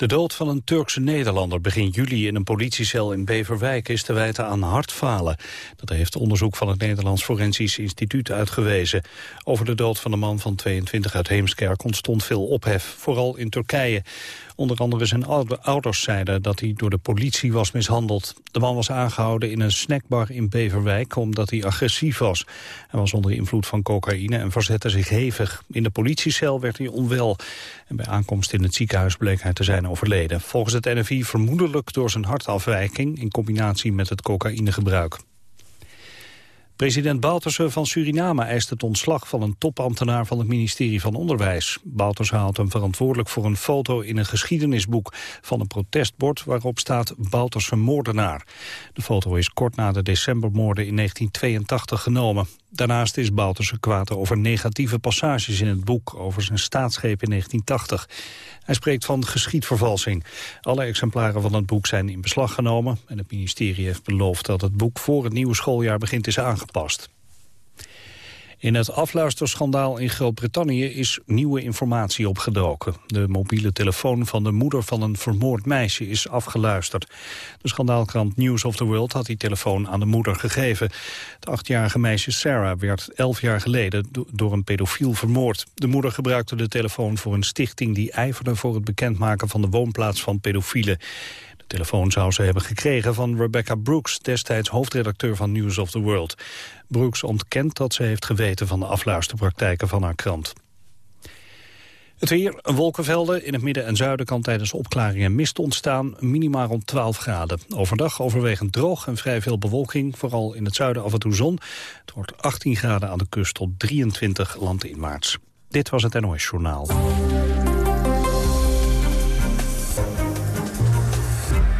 De dood van een Turkse Nederlander begin juli in een politiecel in Beverwijk is te wijten aan hartfalen. Dat heeft onderzoek van het Nederlands Forensisch Instituut uitgewezen. Over de dood van de man van 22 uit Heemskerk ontstond veel ophef, vooral in Turkije. Onder andere zijn ouders zeiden dat hij door de politie was mishandeld. De man was aangehouden in een snackbar in Beverwijk omdat hij agressief was. Hij was onder invloed van cocaïne en verzette zich hevig. In de politiecel werd hij onwel. En bij aankomst in het ziekenhuis bleek hij te zijn overleden. Volgens het NFI vermoedelijk door zijn hartafwijking in combinatie met het cocaïnegebruik. President Bouterse van Suriname eist het ontslag van een topambtenaar van het ministerie van Onderwijs. Bouterse houdt hem verantwoordelijk voor een foto in een geschiedenisboek van een protestbord waarop staat Bouterse moordenaar. De foto is kort na de decembermoorden in 1982 genomen. Daarnaast is Bouterse kwaad over negatieve passages in het boek over zijn staatsgreep in 1980. Hij spreekt van geschiedvervalsing. Alle exemplaren van het boek zijn in beslag genomen... en het ministerie heeft beloofd dat het boek voor het nieuwe schooljaar begint is aangepast. In het afluisterschandaal in Groot-Brittannië is nieuwe informatie opgedoken. De mobiele telefoon van de moeder van een vermoord meisje is afgeluisterd. De schandaalkrant News of the World had die telefoon aan de moeder gegeven. Het achtjarige meisje Sarah werd elf jaar geleden door een pedofiel vermoord. De moeder gebruikte de telefoon voor een stichting die ijverde voor het bekendmaken van de woonplaats van pedofielen telefoon zou ze hebben gekregen van Rebecca Brooks, destijds hoofdredacteur van News of the World. Brooks ontkent dat ze heeft geweten van de afluisterpraktijken van haar krant. Het weer, wolkenvelden. In het midden en zuiden kan tijdens opklaringen mist ontstaan. Minimaal rond 12 graden. Overdag overwegend droog en vrij veel bewolking. Vooral in het zuiden af en toe zon. Het wordt 18 graden aan de kust tot 23 landinwaarts. Dit was het NOS Journaal.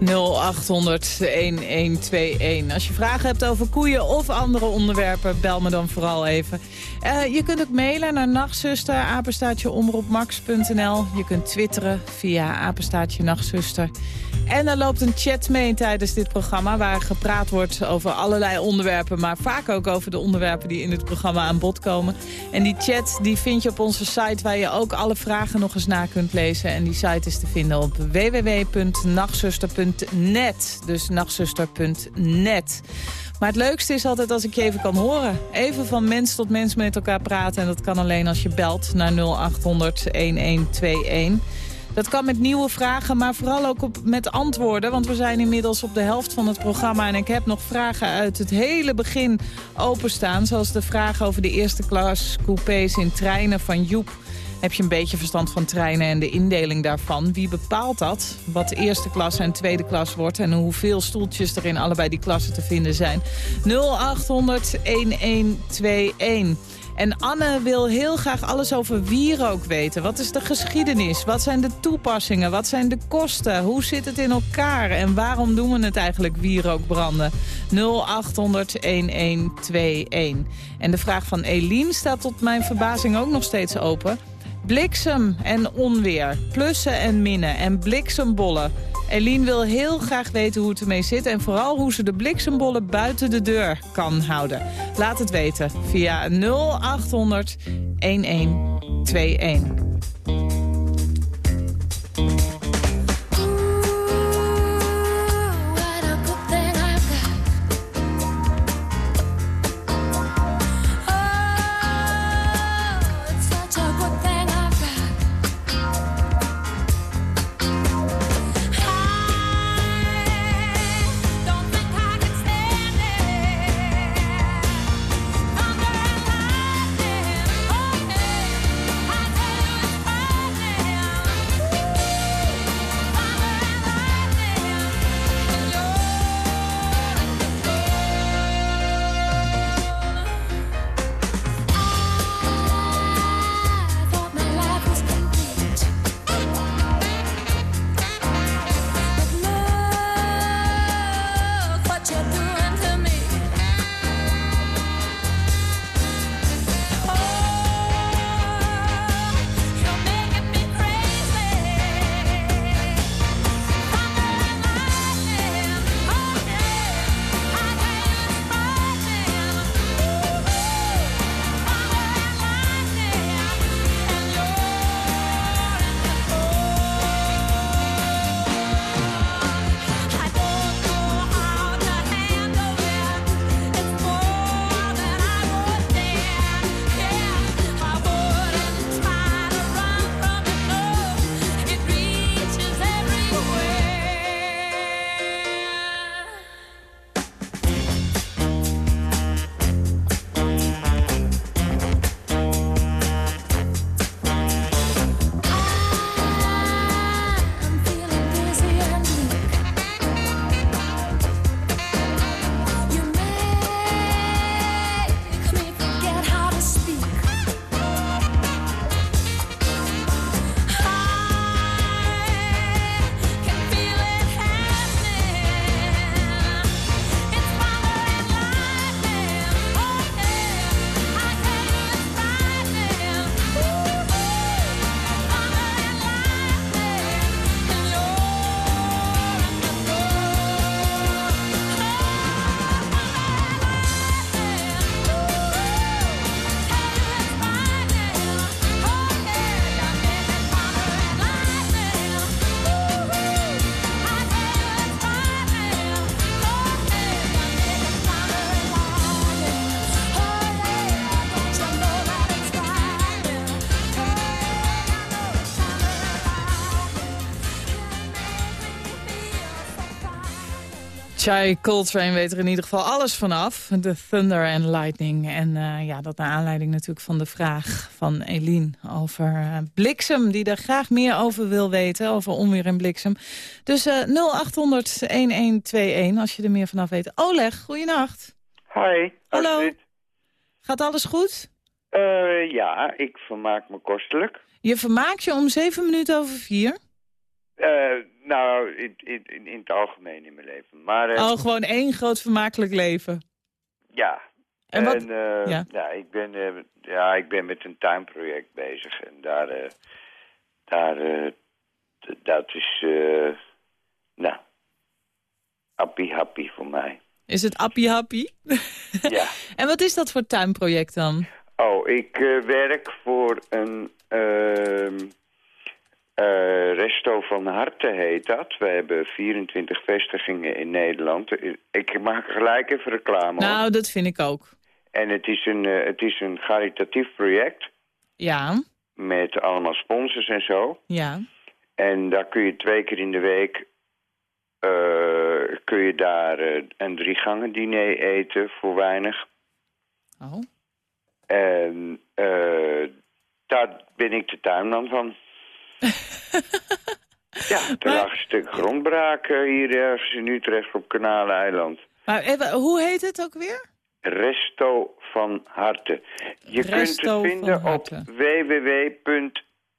0800-1121. Als je vragen hebt over koeien of andere onderwerpen, bel me dan vooral even. Uh, je kunt ook mailen naar nachtzuster, apenstaatje. Je kunt twitteren via apenstaatje nachtzuster. En er loopt een chat mee tijdens dit programma... waar gepraat wordt over allerlei onderwerpen... maar vaak ook over de onderwerpen die in het programma aan bod komen. En die chat die vind je op onze site... waar je ook alle vragen nog eens na kunt lezen. En die site is te vinden op www.nachtzuster.net. Dus nachtzuster.net. Maar het leukste is altijd als ik je even kan horen. Even van mens tot mens met elkaar praten. En dat kan alleen als je belt naar 0800 1121. Dat kan met nieuwe vragen, maar vooral ook op, met antwoorden. Want we zijn inmiddels op de helft van het programma. En ik heb nog vragen uit het hele begin openstaan. Zoals de vraag over de eerste klas coupés in treinen van Joep. Heb je een beetje verstand van treinen en de indeling daarvan? Wie bepaalt dat? Wat eerste klas en tweede klas wordt... en hoeveel stoeltjes er in allebei die klassen te vinden zijn? 0800 1121. En Anne wil heel graag alles over wierook weten. Wat is de geschiedenis? Wat zijn de toepassingen? Wat zijn de kosten? Hoe zit het in elkaar? En waarom doen we het eigenlijk wierookbranden? 0800 1121. En de vraag van Eline staat tot mijn verbazing ook nog steeds open. Bliksem en onweer, plussen en minnen en bliksembollen. Eline wil heel graag weten hoe het ermee zit... en vooral hoe ze de bliksembollen buiten de deur kan houden. Laat het weten via 0800 1121. Chai Coltrane weet er in ieder geval alles vanaf. De Thunder and Lightning. En uh, ja, dat naar aanleiding natuurlijk van de vraag van Eline over uh, bliksem. Die er graag meer over wil weten, over onweer en bliksem. Dus uh, 0800-1121 als je er meer vanaf weet. Oleg, goeienacht. Hi. Hallo. Astrid. Gaat alles goed? Ja, ik vermaak me kostelijk. Je vermaakt je om zeven minuten over vier? Uh, nou, in, in, in, het algemeen in mijn leven. Maar, uh, oh, gewoon één groot vermakelijk leven? Ja. En, wat? en uh, ja. ik ben, ja, ik ben met een tuinproject bezig. En daar, daar dat is, nou, happy happy voor mij. Is het appie happy? ja. En wat is dat voor tuinproject dan? Oh, ik werk voor een... Uh, Resto van Harte heet dat. We hebben 24 vestigingen in Nederland. Ik maak gelijk even reclame. Nou, hoor. dat vind ik ook. En het is een, uh, het is een caritatief project. Ja. Met allemaal sponsors en zo. Ja. En daar kun je twee keer in de week... Uh, kun je daar een drie gangen diner eten voor weinig. Oh. En daar ben ik de tuinman van. Ja, er Maar- lag een stuk grondbraak eh, hier ergens in Utrecht op Kanaleiland. Maar even, hoe heet het ook weer? Resto van Harte. Je Resto kunt het vinden op Harte.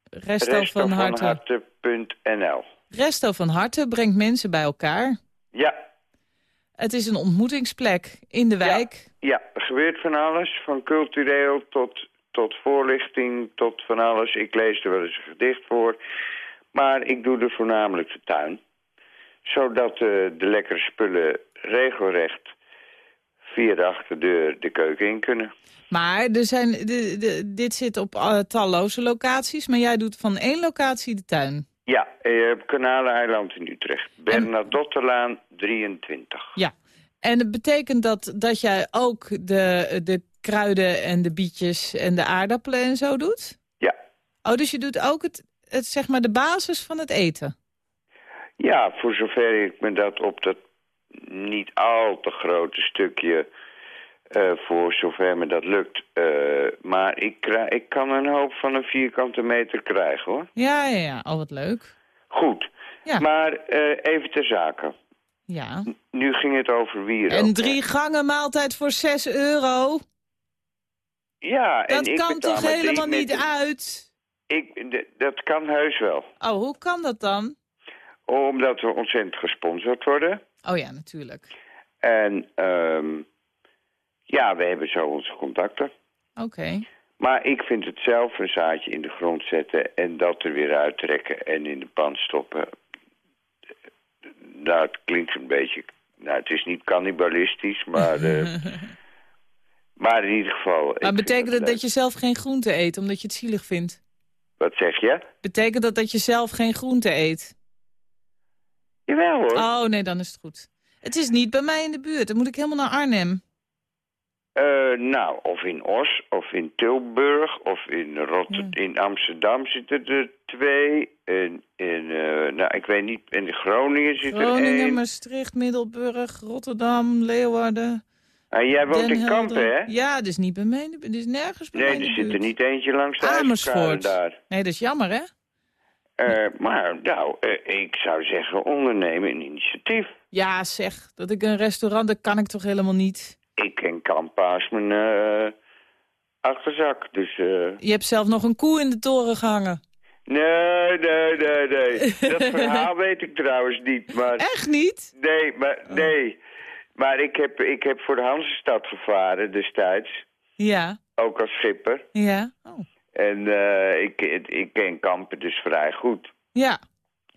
Resto van Harte. www.restovanharte.nl Resto van Harte brengt mensen bij elkaar. Ja, Het is een ontmoetingsplek in de wijk. ja, er gebeurt van alles. Van cultureel tot, tot voorlichting, tot van alles. Ik lees er wel eens een gedicht voor. Maar ik doe er voornamelijk de tuin. Zodat eh, de lekkere spullen regelrecht via de achterdeur de keuken in kunnen. Maar er zijn, de, de, dit zit op eh, talloze locaties, maar jij doet van één locatie de tuin. Ja, eh, op in Utrecht. Bernadottelaan 23. Ja. En het betekent dat, dat jij ook de, de kruiden en de bietjes en de aardappelen en zo doet? Ja. Oh, dus je doet ook het, het, zeg maar de basis van het eten? Ja, voor zover ik me dat op dat niet al te grote stukje... eh, voor zover me dat lukt. Eh, maar ik, krijg, ik kan een hoop van een vierkante meter krijgen, hoor. Ja, ja, ja. Oh, wat leuk. Goed. Ja. Maar eh, even ter zake. Ja. Nu ging het over wieren. En drie gangen maaltijd voor 6 euro? Ja, en Dat ik kan toch helemaal met- niet uit? Ik, dat kan heus wel. Oh, hoe kan dat dan? Omdat we ontzettend gesponsord worden. Oh ja, natuurlijk. En ehm, ja, we hebben zo onze contacten. Oké. Maar ik vind het zelf een zaadje in de grond zetten en dat er weer uittrekken en in de pan stoppen. Nou, het klinkt een beetje... Nou, het is niet cannibalistisch, maar... eh, maar in ieder geval... Maar betekent het leuk. dat je zelf geen groente eet, omdat je het zielig vindt? Wat zeg je? Betekent dat dat je zelf geen groente eet? Jawel hoor. Oh, nee, dan is het goed. Het is niet bij mij in de buurt. Dan moet ik helemaal naar Arnhem. Eh, nou, of in Os, of in Tilburg, of in, Rot Ja. in Amsterdam zitten er twee. En in, eh, nou, ik weet niet, in Groningen zit er Groningen, één. Maastricht, Middelburg, Rotterdam, Leeuwarden. Ah, jij woont Den in Kampen, hè? Ja, is niet bij mij. is nergens bij mij Nee, de er zit er niet eentje langs de Amersfoort. Daar. Nee, dat is jammer, hè? Eh, maar, nou, eh, ik zou zeggen, ondernemen een initiatief. Ja, zeg, dat ik een restaurant, dat kan ik toch helemaal niet. Ik ken Kampen als mijn eh, achterzak, dus... Je hebt zelf nog een koe in de toren gehangen. nee, nee, nee, nee. Dat verhaal weet ik trouwens niet, maar... Echt niet? Nee, maar, nee. Maar ik, heb, ik heb voor de Hansestad gevaren destijds. Ja, Ook als schipper. ja. Oh. En eh, ik, ik ken Kampen dus vrij goed. Ja,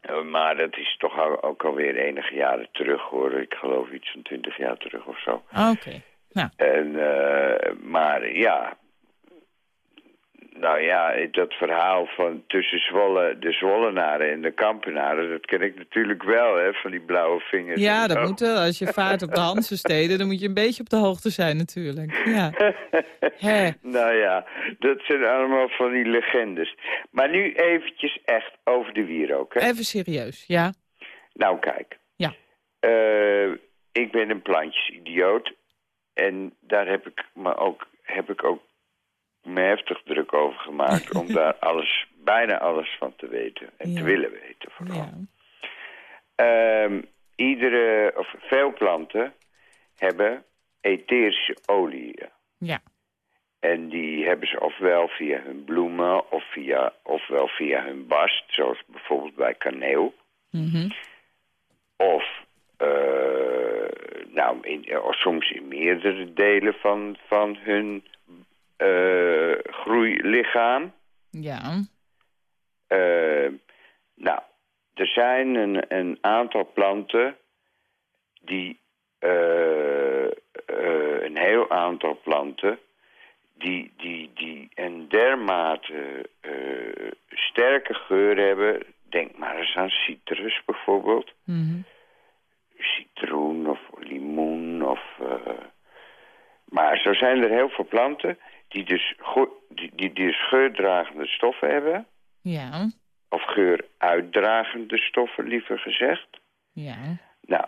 Eh, maar dat is toch al, ook alweer enige jaren terug hoor. Ik geloof iets van twintig jaar terug of zo. oké. Nou, En, eh, maar ja... Nou ja, dat verhaal van tussen Zwolle, de Zwollenaren en de Kampenaren... dat ken ik natuurlijk wel, hè, van die blauwe vingers. ja, dat moet wel. Als je vaart op de Hansensteden, dan moet je een beetje op de hoogte zijn natuurlijk. Ja. Hè. nou ja, dat zijn allemaal van die legendes. Maar nu eventjes echt over de wierook. Hè? Even serieus, ja. Nou kijk. Ja. Eh, ik ben een plantjesidioot. En daar heb ik me ook, heb ik ook me heftig druk over gemaakt... om daar alles, bijna alles van te weten en Ja. te willen weten vooral. Ja. Ehm, iedere, of veel planten hebben etherische oliën. Ja. En die hebben ze ofwel via hun bloemen of via, ofwel via hun bast, zoals bijvoorbeeld bij kaneel. Mhm. Of eh, nou, in, of soms in meerdere delen van, van hun eh, groeilichaam. Ja. Eh, nou, er zijn een, een aantal planten die, eh, een heel aantal planten, die, die, die een dermate sterke geur hebben. Denk maar eens aan citrus bijvoorbeeld. Mhm. Citroen of limoen of... maar zo zijn er heel veel planten die dus, die, die dus geurdragende stoffen hebben. Ja. Of geuruitdragende stoffen, liever gezegd. Ja. Nou,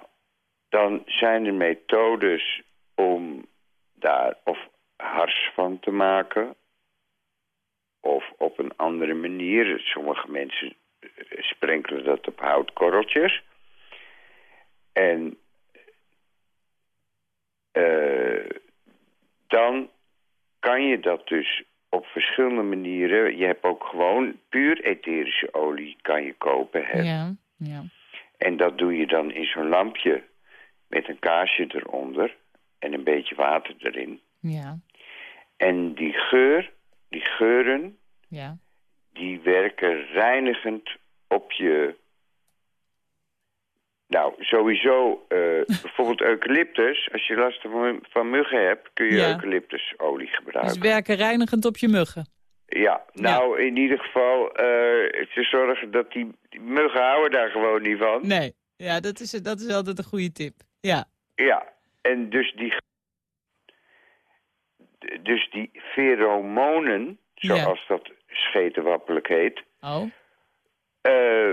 dan zijn er methodes om daar of hars van te maken... of op een andere manier. Sommige mensen eh, sprenkelen dat op houtkorreltjes. En eh, dan kan je dat dus op verschillende manieren... Je hebt ook gewoon puur etherische olie kan je kopen. Hè? Ja. Ja. En dat doe je dan in zo'n lampje met een kaarsje eronder en een beetje water erin. Ja. En die geur, die geuren, Ja. die werken reinigend op je... Nou, sowieso, eh, bijvoorbeeld eucalyptus. Als je last van, van muggen hebt, kun je Ja. eucalyptusolie Dus gebruiken. werken reinigend op je muggen. Ja, nou, in ieder geval eh, te zorgen dat die, die muggen houden daar gewoon niet van. Nee. Ja, dat is, dat is altijd een goede tip. Ja. Ja, en dus die... Dus die pheromonen, Ja. zoals dat schetenwappelijk heet... Oh. eh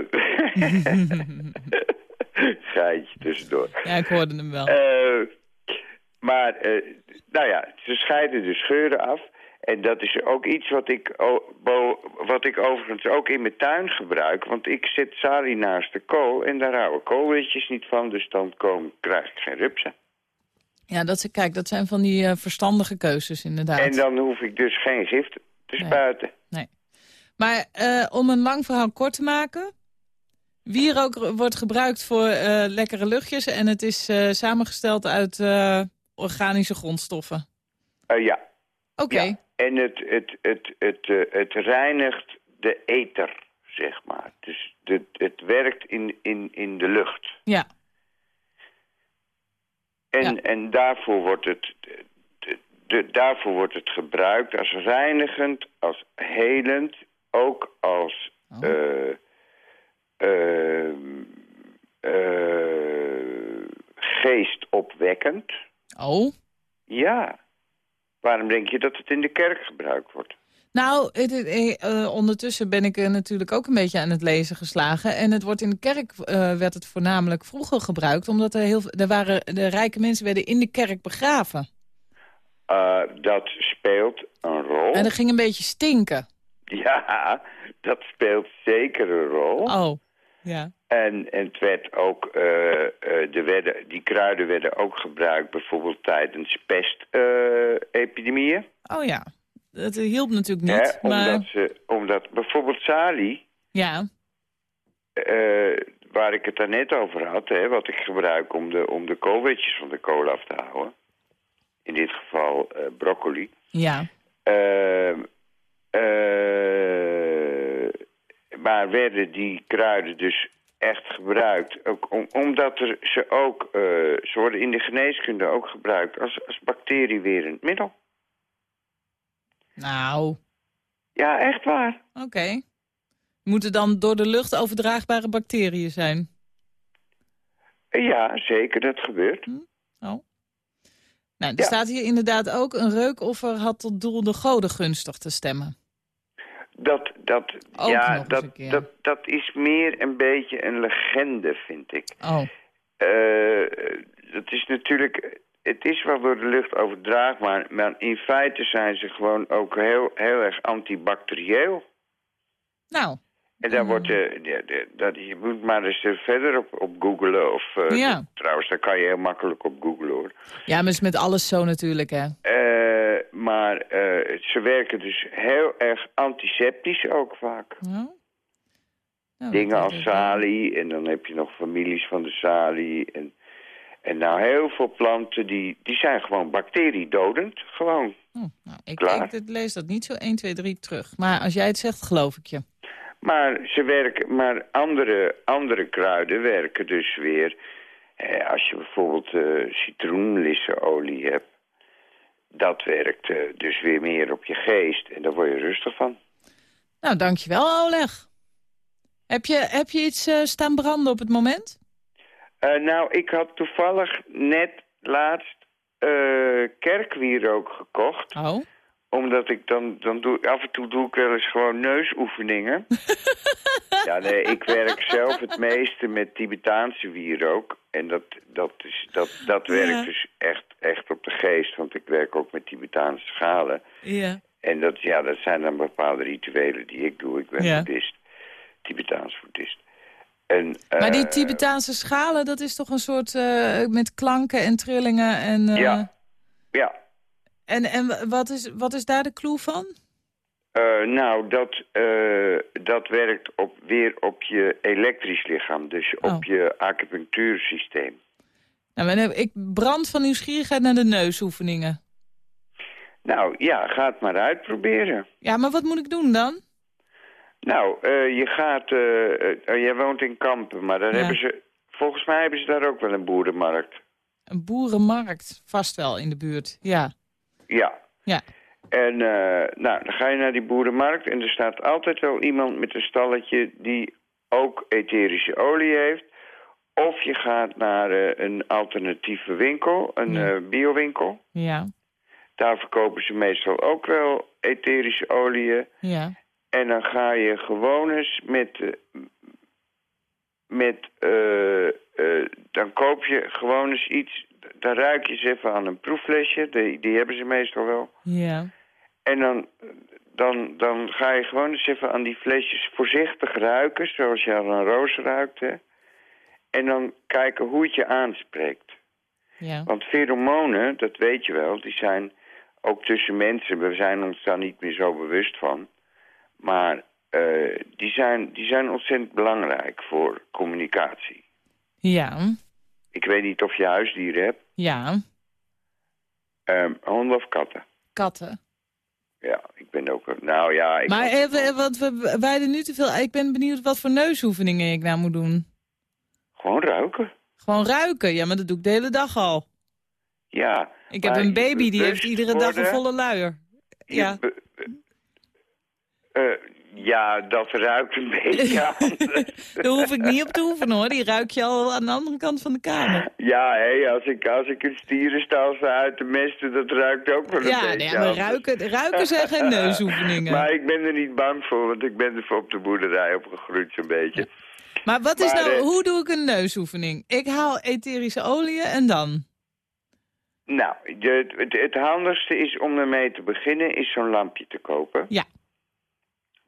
Geitje tussendoor. Ja, ik hoorde hem wel. Eh, maar, eh, nou ja, ze scheiden de scheuren af. En dat is ook iets wat ik, wat ik overigens ook in mijn tuin gebruik. Want ik zet salie naast de kool en daar houden koolwitjes niet van. Dus dan kom, krijg ik geen rupsen. Ja, dat, kijk, dat zijn van die eh, verstandige keuzes inderdaad. En dan hoef ik dus geen gift te spuiten. Nee. Maar om een lang verhaal kort te maken... Wierook wordt gebruikt voor eh, lekkere luchtjes... en het is eh, samengesteld uit eh, organische grondstoffen. Ja. Oké, ja. En het, het, het, het, het reinigt de ether, zeg maar. Dus de, het werkt in, in, in de lucht. ja. En, Ja. en daarvoor, wordt het, de, de- daarvoor wordt het gebruikt als reinigend, als helend, ook als Oh. Eh, ehm, eh, geestopwekkend. Oh. Ja. Waarom denk je dat het in de kerk gebruikt wordt? Nou, het, eh, eh, ondertussen ben ik eh, natuurlijk ook een beetje aan het lezen geslagen. En het wordt in de kerk werd het voornamelijk vroeger gebruikt. Omdat er heel er waren, de rijke mensen werden in de kerk begraven. Dat speelt een rol. En dat ging een beetje stinken. Ja, dat speelt zeker een rol. Oh, ja. En, en het werd ook, eh, eh, de werden, die kruiden werden ook gebruikt bijvoorbeeld tijdens pestepidemieën. Oh ja. Dat hielp natuurlijk niet. Hè, maar omdat, ze, omdat bijvoorbeeld salie, ja, eh, waar ik het daarnet over had, hè, wat ik gebruik om de, om de koolwitjes van de kool af te houden. In dit geval eh, broccoli. ja. Ehm, eh, maar werden die kruiden dus echt gebruikt? Ook om, omdat er ze ook, eh, ze worden in de geneeskunde ook gebruikt als, als bacteriewerend middel. Nou, Ja, echt waar. oké. Moeten dan door de lucht overdraagbare bacteriën zijn? Ja, zeker, dat gebeurt. Oh. Nou, er Ja. staat hier inderdaad ook... een reukoffer had tot doel de goden gunstig te stemmen. Dat, dat, Ook ja, dat, dat, dat is meer een beetje een legende, vind ik. Oh, Eh, dat is natuurlijk... Het is wel door de lucht overdraagbaar, maar in feite zijn ze gewoon ook heel, heel erg antibacterieel. Nou, En daar wordt, eh, de, de, dat, je moet maar eens eh, verder op, op googlen. Of, eh, Ja. Trouwens, daar kan je heel makkelijk op googlen hoor. ja, maar is met alles zo natuurlijk, hè. Eh, maar eh, ze werken dus heel erg antiseptisch ook vaak. Ja. Nou, Dingen als salie en dan heb je nog families van de salie. En, en nou heel veel planten die, die zijn gewoon bacteriedodend. Gewoon. Oh, nou, ik, Klaar. ik, ik lees dat niet zo 1, 2, 3 terug. Maar als jij het zegt, geloof ik je. Maar, ze werken, maar andere, andere kruiden werken dus weer... Eh, als je bijvoorbeeld eh citroenlissenolie hebt... dat werkt eh, dus weer meer op je geest. En daar word je rustig van. Nou, dankjewel, Oleg. Heb je, heb je iets eh, staan branden op het moment? Eh, nou, ik had toevallig net laatst kerkwierook gekocht. Oh. Omdat ik dan, dan doe, af en toe doe ik wel eens gewoon neusoefeningen. ja, nee, ik werk zelf het meeste met Tibetaanse wierook. En dat, dat, is, dat, dat Ja. werkt dus echt, echt op de geest. Want ik werk ook met Tibetaanse schalen. Ja. En dat, ja, dat zijn dan bepaalde rituelen die ik doe. Ik ben Ja. boeddhist, Tibetaans boeddhist. En, Maar die eh, Tibetaanse schalen, dat is toch een soort eh, met klanken en trillingen en... eh, Ja. Ja, En, en wat, is, wat is daar de clue van? Eh, nou, dat, eh, dat werkt op, weer op je elektrisch lichaam. Dus op Oh. je acupunctuursysteem. Nou, ik brand van nieuwsgierigheid naar de neusoefeningen. Nou, ja, ga het maar uitproberen. Ja, maar wat moet ik doen dan? Nou, eh, je gaat... jij woont in Kampen, maar daar Ja. hebben ze... Volgens mij hebben ze daar ook wel een boerenmarkt. Een boerenmarkt, vast wel in de buurt. Ja, Ja. ja. En eh, nou, dan ga je naar die boerenmarkt en er staat altijd wel iemand met een stalletje die ook etherische olie heeft. Of je gaat naar eh, een alternatieve winkel, een Ja. eh, biowinkel. Ja, Daar verkopen ze meestal ook wel etherische oliën. ja. En dan ga je gewoon eens met... met dan koop je gewoon eens iets... Dan ruik je eens even aan een proefflesje. Die, die hebben ze meestal wel. Ja, En dan, dan, dan ga je gewoon eens even aan die flesjes voorzichtig ruiken... zoals je aan een roos ruikt, hè. En dan kijken hoe het je aanspreekt. ja. Want pheromonen, dat weet je wel, die zijn ook tussen mensen... we zijn ons daar niet meer zo bewust van... maar eh, die, zijn, die zijn ontzettend belangrijk voor communicatie. Ja, Ik weet niet of je huisdieren hebt, ja. Ehm, honden of katten. Katten. Ja, ik ben ook... Nou ja, ik Maar even, want we wijden nu te veel... Ik ben benieuwd wat voor neusoefeningen ik nou moet doen. gewoon ruiken. Gewoon ruiken. Ja, maar dat doe ik de hele dag al. Ja. Ik heb een baby, die heeft iedere dag een volle luier. Ja. be- eh, ja, dat ruikt een beetje anders. Daar hoef ik niet op te oefenen hoor. Die ruik je al aan de andere kant van de kamer. Ja, hé, als, ik, als ik een stierenstal sta uit de mesten, dat ruikt ook wel een Ja, beetje nee, maar ruiken, ruiken zijn geen neusoefeningen. Maar ik ben er niet bang voor, want ik ben er op de boerderij opgegroeid zo'n beetje. Maar wat is Maar, nou, eh, hoe doe ik een neusoefening? Ik haal etherische oliën en dan? Nou, de, het handigste is om ermee te beginnen, is zo'n lampje te kopen. Ja.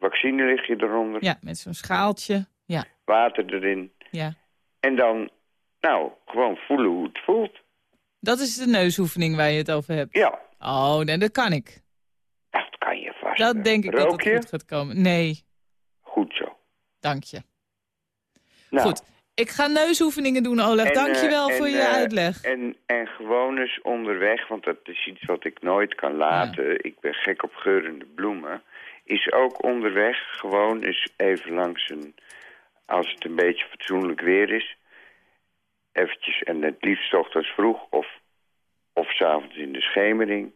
Vaccine lig je eronder, Ja, met zo'n schaaltje. Ja, water erin. ja. En dan, nou, gewoon voelen hoe het voelt. Dat is de neusoefening waar je het over hebt. Ja, Oh, nee, dat kan ik. dat kan je vast. Dat denk ik Rook dat het goed gaat komen. Nee, Goed zo. dank je. Nou, Goed, ik ga neusoefeningen doen, Oleg. En, Dank je wel eh, voor en, je eh, uitleg. En, en gewoon eens onderweg, want dat is iets wat ik nooit kan laten. Ik ben gek op geurende bloemen. Is ook onderweg gewoon eens even langs een... Als het een beetje fatsoenlijk weer is. Eventjes, en het liefst ochtends vroeg of, of s'avonds in de schemering.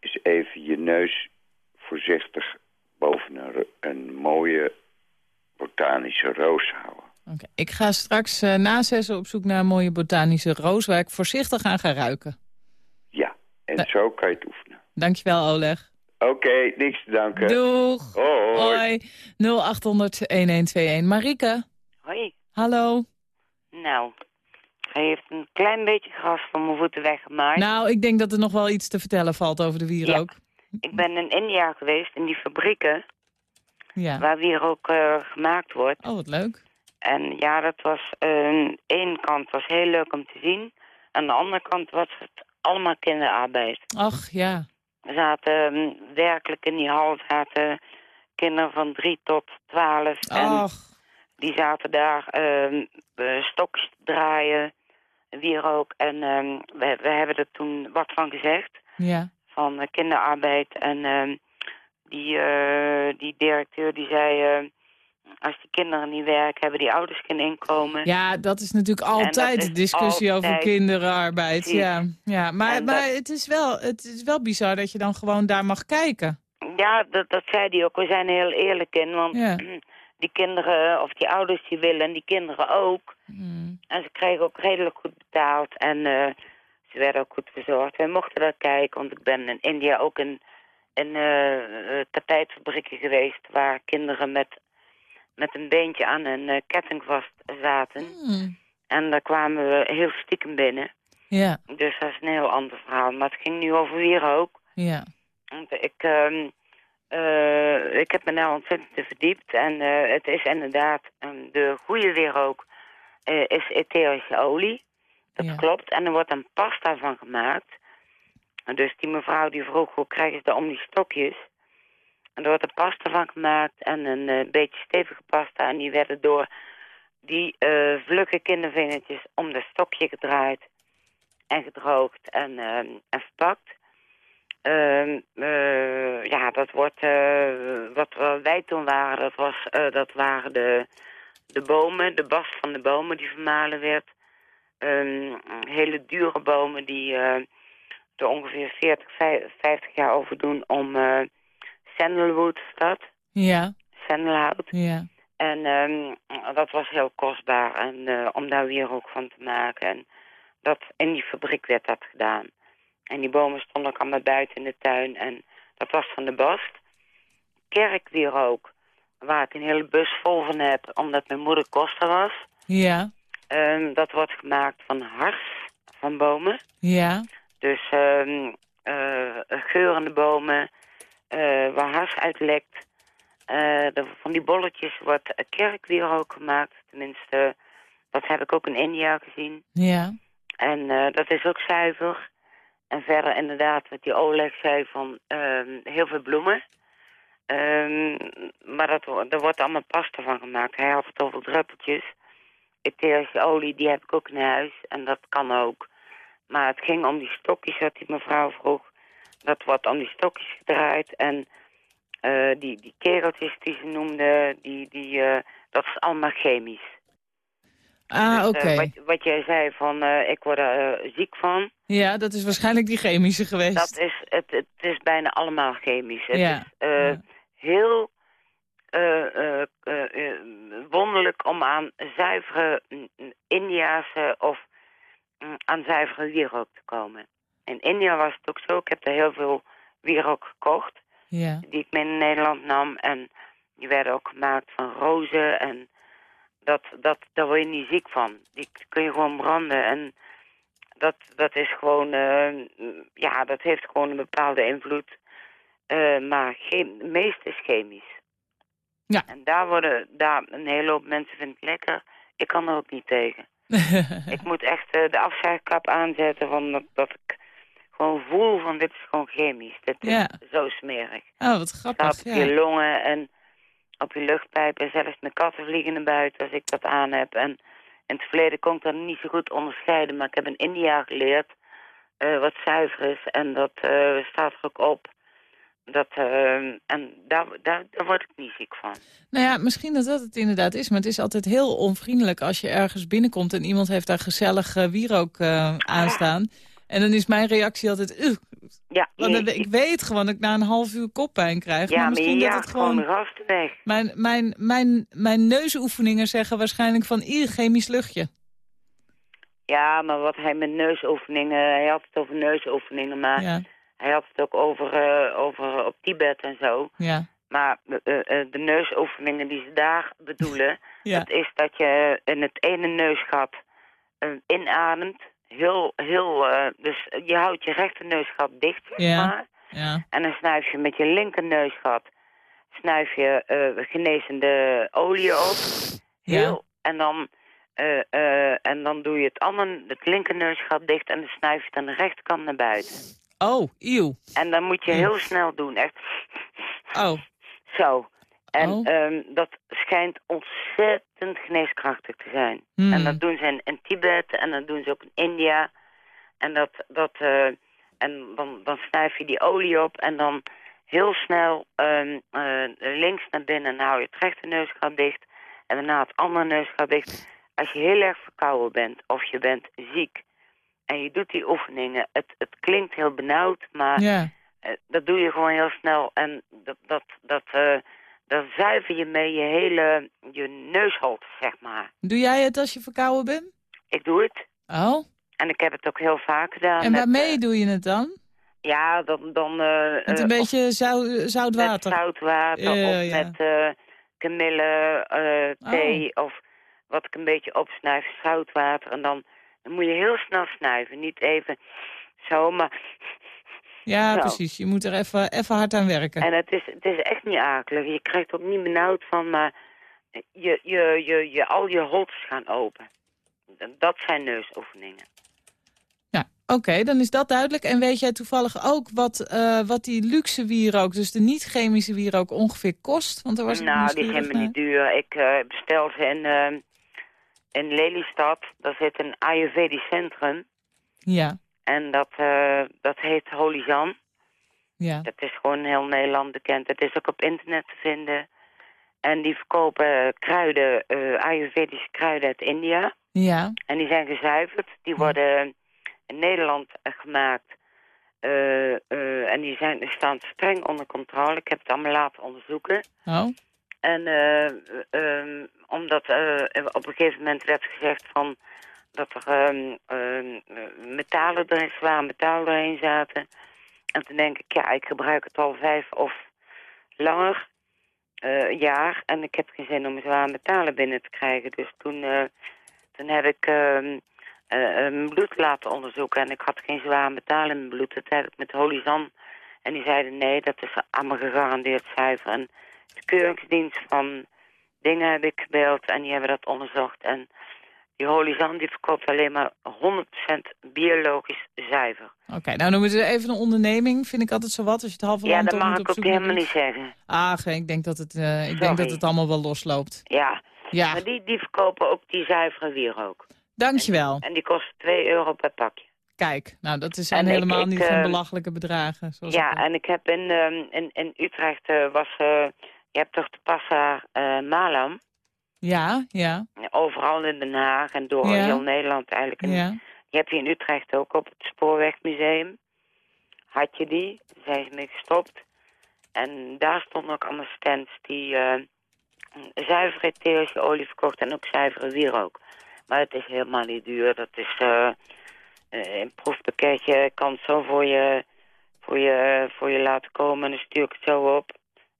Is even je neus voorzichtig boven een, een mooie botanische roos houden. Oké, Ik ga straks eh, na zessen op zoek naar een mooie botanische roos... waar ik voorzichtig aan ga ruiken. Ja, en zo kan je het oefenen. Dankjewel, Oleg. Oké, niks te danken. Doeg. Hoi. Hoi. 0800-1121. Marike, Hoi. hallo. Nou, heeft een klein beetje gras van mijn voeten weggemaaid. Nou, ik denk dat er nog wel iets te vertellen valt over de wierook. Ik ben in India geweest, in die fabrieken, Ja. waar wierook eh gemaakt wordt. Oh, wat leuk. En ja, dat was, uh, één kant was heel leuk om te zien. Aan de andere kant was het allemaal kinderarbeid. Ach, ja. Zaten mm, werkelijk in die hal zaten kinderen van drie tot twaalf. En Ach, die zaten daar ehm, eh, stokjes te draaien, wierook. En ehm, we, we hebben er toen wat van gezegd, ja. van eh, kinderarbeid. En ehm, die, eh, die directeur die zei, als die kinderen niet werken, hebben die ouders geen inkomen. Ja, dat is natuurlijk altijd de discussie over kinderarbeid. Precies. Ja, ja. maar, En dat- maar het, is wel, het is wel bizar dat je dan gewoon daar mag kijken. Ja, dat, dat zei hij ook. We zijn er heel eerlijk in, want Ja. die kinderen, of die ouders die willen, en die kinderen ook. Hmm. En ze kregen ook redelijk goed betaald en eh, ze werden ook goed verzorgd. Wij mochten daar kijken, want ik ben in India ook in, in eh, tapijtfabrieken geweest... waar kinderen met, met een beentje aan een eh, ketting vast zaten. Hmm. En daar kwamen we heel stiekem binnen. Ja, Dus dat is een heel ander verhaal. Maar het ging nu over wierook. ja. Want ik, ehm, eh, ik heb me daar ontzettend verdiept. En eh, het is inderdaad, ehm, de goede wierook eh, is etherische olie. Dat Ja. klopt. En er wordt een pasta van gemaakt. En dus die mevrouw die vroeg, hoe krijgen ze dat om die stokjes? En er wordt een pasta van gemaakt en een eh, beetje stevige pasta. En die werden door die eh vlukke kindervingertjes om dat stokje gedraaid. En gedroogd en, ehm, en verpakt. Ehm, eh, ja, dat wordt, wat wij toen waren, dat, was, dat waren de, de bomen, de bast van de bomen die vermalen werd. Ehm, hele dure bomen die er ongeveer 40, vij- 50 jaar over doen om dat? Ja, Sandelhout. ja. En ehm, dat was heel kostbaar en, eh, om daar weer ook van te maken. En dat, in die fabriek werd dat gedaan. En die bomen stonden ook allemaal buiten in de tuin. En dat was van de bast. Kerkwierook, waar ik een hele bus vol van heb, omdat mijn moeder koster was. Ja, Ehm, dat wordt gemaakt van hars van bomen. ja. Dus ehm eh, geurende bomen, waar hars uit lekt. Eh, de- van die bolletjes wordt kerkwierook gemaakt. Tenminste, dat heb ik ook in India gezien. Ja, En eh, dat is ook zuiver. En verder inderdaad, wat die Oleg zei van ehm, heel veel bloemen. Ehm, maar dat, er wordt allemaal pasta van gemaakt. Hij had het over druppeltjes. Etherische olie, die heb ik ook in huis. En dat kan ook. Maar het ging om die stokjes wat die mevrouw vroeg. Dat wordt om die stokjes gedraaid. En eh, die, die kereltjes die ze noemde, die, die, eh, dat is allemaal chemisch. ah, Dus, oké. eh, wat, wat jij zei van, ik word er ziek van. Ja, dat is waarschijnlijk die chemische geweest. Dat is, het, het is bijna allemaal chemisch. Het Ja, is ja. heel wonderlijk om aan zuivere mm, Indiase of mm, aan zuivere wierook te komen. In India was het ook zo. Ik heb er heel veel wierook gekocht. Ja, Die ik mee in Nederland nam. En die werden ook gemaakt van rozen. En dat, dat, daar word je niet ziek van. Die kun je gewoon branden. En dat, dat is gewoon, eh, ja, dat heeft gewoon een bepaalde invloed. Eh, maar het meeste is chemisch. Ja. En daar worden, daar, een hele hoop mensen vinden het lekker. Ik kan er ook niet tegen. Ik moet echt eh, de afzuigkap aanzetten van dat, dat ik gewoon voel van dit is gewoon chemisch. Dit is zo smerig. oh, wat staat grappig. op je longen en op je luchtpijp. En zelfs mijn katten vliegen naar buiten als ik dat aan heb. En in het verleden kon ik dat niet zo goed onderscheiden. Maar ik heb in India geleerd eh, wat zuiver is. En dat eh, staat er ook op. Dat, eh, en daar, daar, daar word ik niet ziek van. Nou ja, misschien dat dat het inderdaad is. Maar het is altijd heel onvriendelijk als je ergens binnenkomt... en iemand heeft daar gezellig wierook eh, aanstaan. En dan is mijn reactie altijd... Ja, Want dan- ik weet gewoon dat ik na een half uur koppijn krijg. ja maar maar misschien je dat het gewoon gewoon... weg. Mijn, mijn, mijn, mijn neusoefeningen zeggen waarschijnlijk van... Ier chemisch luchtje. Ja, maar wat hij met neusoefeningen... Hij had het over neusoefeningen, maar Ja, hij had het ook over, eh, over op Tibet en zo. ja, Maar eh, eh, de neusoefeningen die ze daar bedoelen... ja. Dat is dat je in het ene neusgat eh, inademt. Heel, heel, eh, dus je houdt je rechterneusgat dicht, zeg Ja. maar. Ja. En dan snuif je met je linkerneusgat, snuif je eh, genezende olie op. Ja. Heel, en dan... eh, en dan doe je het andere, het linkerneusgat dicht en dan snuif je het aan de rechterkant naar buiten. Oh, eeuw. En dan moet je heel snel doen, echt Oh, zo. En Oh. ehm, dat schijnt ontzettend geneeskrachtig te zijn. Hmm. En dat doen ze in, in Tibet en dat doen ze ook in India. En, dat, dat, eh, en dan, dan snuif je die olie op en dan heel snel eh, links naar binnen en dan hou je het rechter neusgat dicht. En daarna het andere neusgat dicht. Als je heel erg verkouden bent of je bent ziek en je doet die oefeningen, het, het klinkt heel benauwd, maar eh, dat doe je gewoon heel snel. En dat, dat, dat, eh, dan zuiver je mee je hele je neusholte, zeg maar. Doe jij het als je verkouden bent? Ik doe het. Oh, En ik heb het ook heel vaak gedaan. en met, waarmee eh, doe je het dan? ja, dan... dan eh, Met eh, een beetje zou, zout met water? zout water Ja, of ja. met eh kamille Oh. eh, thee of wat ik een beetje opsnuif, zoutwater. En dan, dan moet je heel snel snuiven. Niet even zo, maar... Ja, Zo. precies. Je moet er even, even hard aan werken. En het is, het is echt niet akelig. Je krijgt ook niet benauwd van, maar je, je, je, je, al je holtes gaan open. Dat zijn neusoefeningen. Ja, oké, dan is dat duidelijk. En weet jij toevallig ook wat, eh, wat die luxe wierook, dus de niet-chemische wierook, ongeveer kost? Want er was nou, die is nieuwsgierig helemaal niet duur. Ik eh, bestel ze in, eh, in Lelystad. Daar zit een Ayurvedisch centrum. Ja, En dat, eh, dat heet Holizan. ja. Dat is gewoon heel Nederland bekend. Het is ook op internet te vinden. En die verkopen kruiden, eh, Ayurvedische kruiden uit India. Ja, En die zijn gezuiverd. Die worden in Nederland gemaakt. Eh, en die, zijn, die staan streng onder controle. Ik heb het allemaal laten onderzoeken. oh, En eh, ehm, omdat eh, op een gegeven moment werd gezegd van dat er ehm, ehm, eh, metalen erin, zwaar metaal erin zaten. En toen denk ik, ja, ik gebruik het al vijf of langer eh, jaar. En ik heb geen zin om zwaar metalen binnen te krijgen. Dus toen, eh, toen heb ik ehm, eh, eh, mijn bloed laten onderzoeken. En ik had geen zwaar metaal in mijn bloed. Dat heb ik met Holizan. En die zeiden, nee, dat is allemaal gegarandeerd zuiver. En de keuringsdienst van dingen heb ik gebeld en die hebben dat onderzocht. En die Holizan die verkoopt alleen maar 100% biologisch zuiver. oké. Nou noemen ze even een onderneming, vind ik altijd zo wat, als je het halve Ja, land dat om mag ik ook helemaal niet zeggen. Ach, ik denk dat het, eh, ik denk dat het allemaal wel losloopt. Ja, Ja, maar die, die verkopen ook die zuivere wierook. dankjewel. En die kost 2 euro per pakje. Kijk, nou dat zijn En ik- helemaal ik, niet eh, belachelijke bedragen. Zoals Ja, en ik heb in, ehm, in, in Utrecht eh, was... je hebt toch de Passa Malam? Ja, ja, Overal in Den Haag en door Ja. heel Nederland eigenlijk. En ja. Die je in Utrecht ook op het Spoorwegmuseum. Had je die, daar zijn ze mee gestopt. En daar stonden ook allemaal stands die eh zuivere etherische olie verkochten en ook zuivere wierook. Maar het is helemaal niet duur. Dat is eh, eh, een proefpakketje. Ik kan het zo voor je, voor, je, voor je laten komen en dan stuur ik het zo op.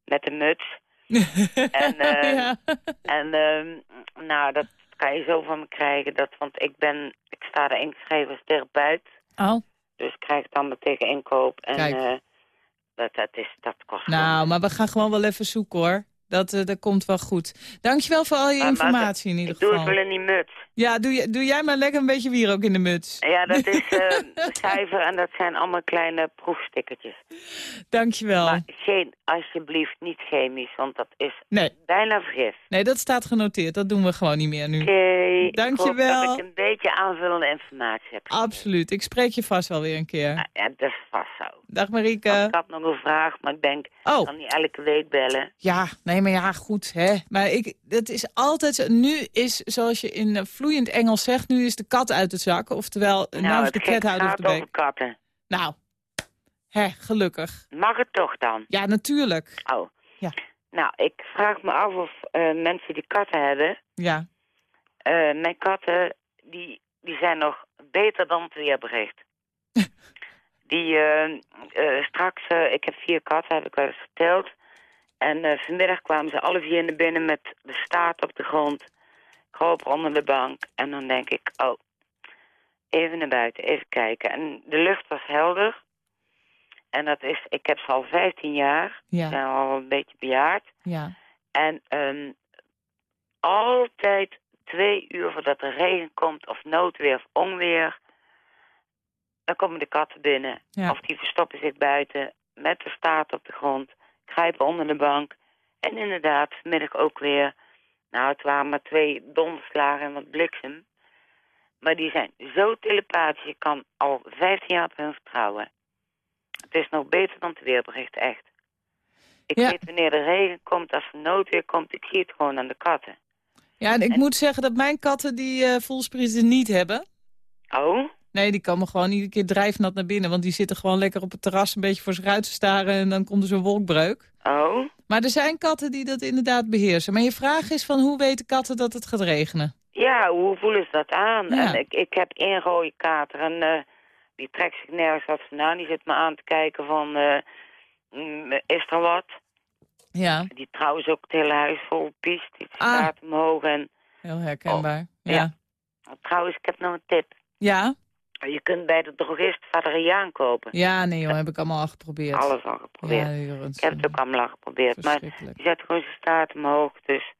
Met een muts. En, eh, ja. En ehm, nou, dat kan je zo van me krijgen. Dat, want ik ben, ik sta er ingeschreven als therapeut. Oh, Dus ik krijg allemaal tegen inkoop. En eh, dat, dat, is, dat kost nou, maar we gaan gewoon wel even zoeken hoor. Dat, eh, dat komt wel goed. Dankjewel voor al je Maar- maar informatie in ieder Ik doe het geval. wel in die muts. Ja, doe, doe jij maar lekker een beetje wierook in de muts. Ja, dat is eh zuiver en dat zijn allemaal kleine proefstickertjes. Dankjewel. Maar geen, alsjeblieft niet chemisch, want dat is Nee, bijna vergif. nee, dat staat genoteerd. Dat doen we gewoon niet meer nu. Oké, Dankjewel. Ik hoop dat ik een beetje aanvullende informatie heb. Absoluut. Ik spreek je vast wel weer een keer. Nou, ja, dat is vast zo. Dag Want Marieke. ik had nog een vraag, maar ik denk, ik Oh, kan niet elke week bellen. ja, nee, maar ja, goed, hè. Maar ik, het is altijd zo. Nu is, zoals je in eh, vloeiend Engels zegt, nu is de kat uit het zak. Oftewel, nou, is de cat out of the bag. over katten. Nou, hè, gelukkig. Mag het toch dan? Ja, natuurlijk. Oh. Ja. Nou, ik vraag me af of eh, mensen die katten hebben... Ja, eh, mijn katten, die, die zijn nog beter dan het weerbericht. die eh, straks, ik heb vier katten, heb ik wel eens verteld. En vanmiddag kwamen ze alle vier naar binnen met de staart op de grond. Kroop onder de bank. En dan denk ik, oh, Even naar buiten, even kijken. En de lucht was helder. En dat is, ik heb ze al 15 jaar. Ja. Ik ben al een beetje bejaard. Ja. En ehm, altijd twee uur voordat er regen komt, of noodweer of onweer, dan komen de katten binnen. Ja. Of die verstoppen zich buiten met de staart op de grond, kruipen onder de bank. En inderdaad, vanmiddag ook weer. Nou, het waren maar twee donderslagen en wat bliksem. Maar die zijn zo telepathisch, je kan al 15 jaar op hun vertrouwen. Het is nog beter dan het weerbericht, echt. Ik Ja. weet wanneer de regen komt, als er noodweer komt, ik zie het gewoon aan de katten. Ja, en ik En- moet zeggen dat mijn katten die voelsprieten niet hebben. Oh? Nee, die komen gewoon iedere keer drijfnat naar binnen. Want die zitten gewoon lekker op het terras een beetje voor zich uit te staren. En dan komt er zo'n wolkbreuk. Oh? Maar er zijn katten die dat inderdaad beheersen. Maar je vraag is van hoe weten katten dat het gaat regenen? Ja, hoe voelen ze dat aan? Ja. En ik, ik heb één rode kater en eh, die trekt zich nergens wat vandaan. Die zit me aan te kijken van, eh, mm, is er wat? Ja, Die trouwens ook het hele huis vol piest. Die Ah. staat omhoog. En heel herkenbaar. Ja. ja. ja. trouwens, ik heb nog een tip. Ja? Je kunt bij de drogist Valeriaan kopen. nee joh, heb ik allemaal al geprobeerd. Alles al geprobeerd. Ja, ik heb het ook allemaal al geprobeerd. Maar die zet gewoon zijn staart omhoog. Dus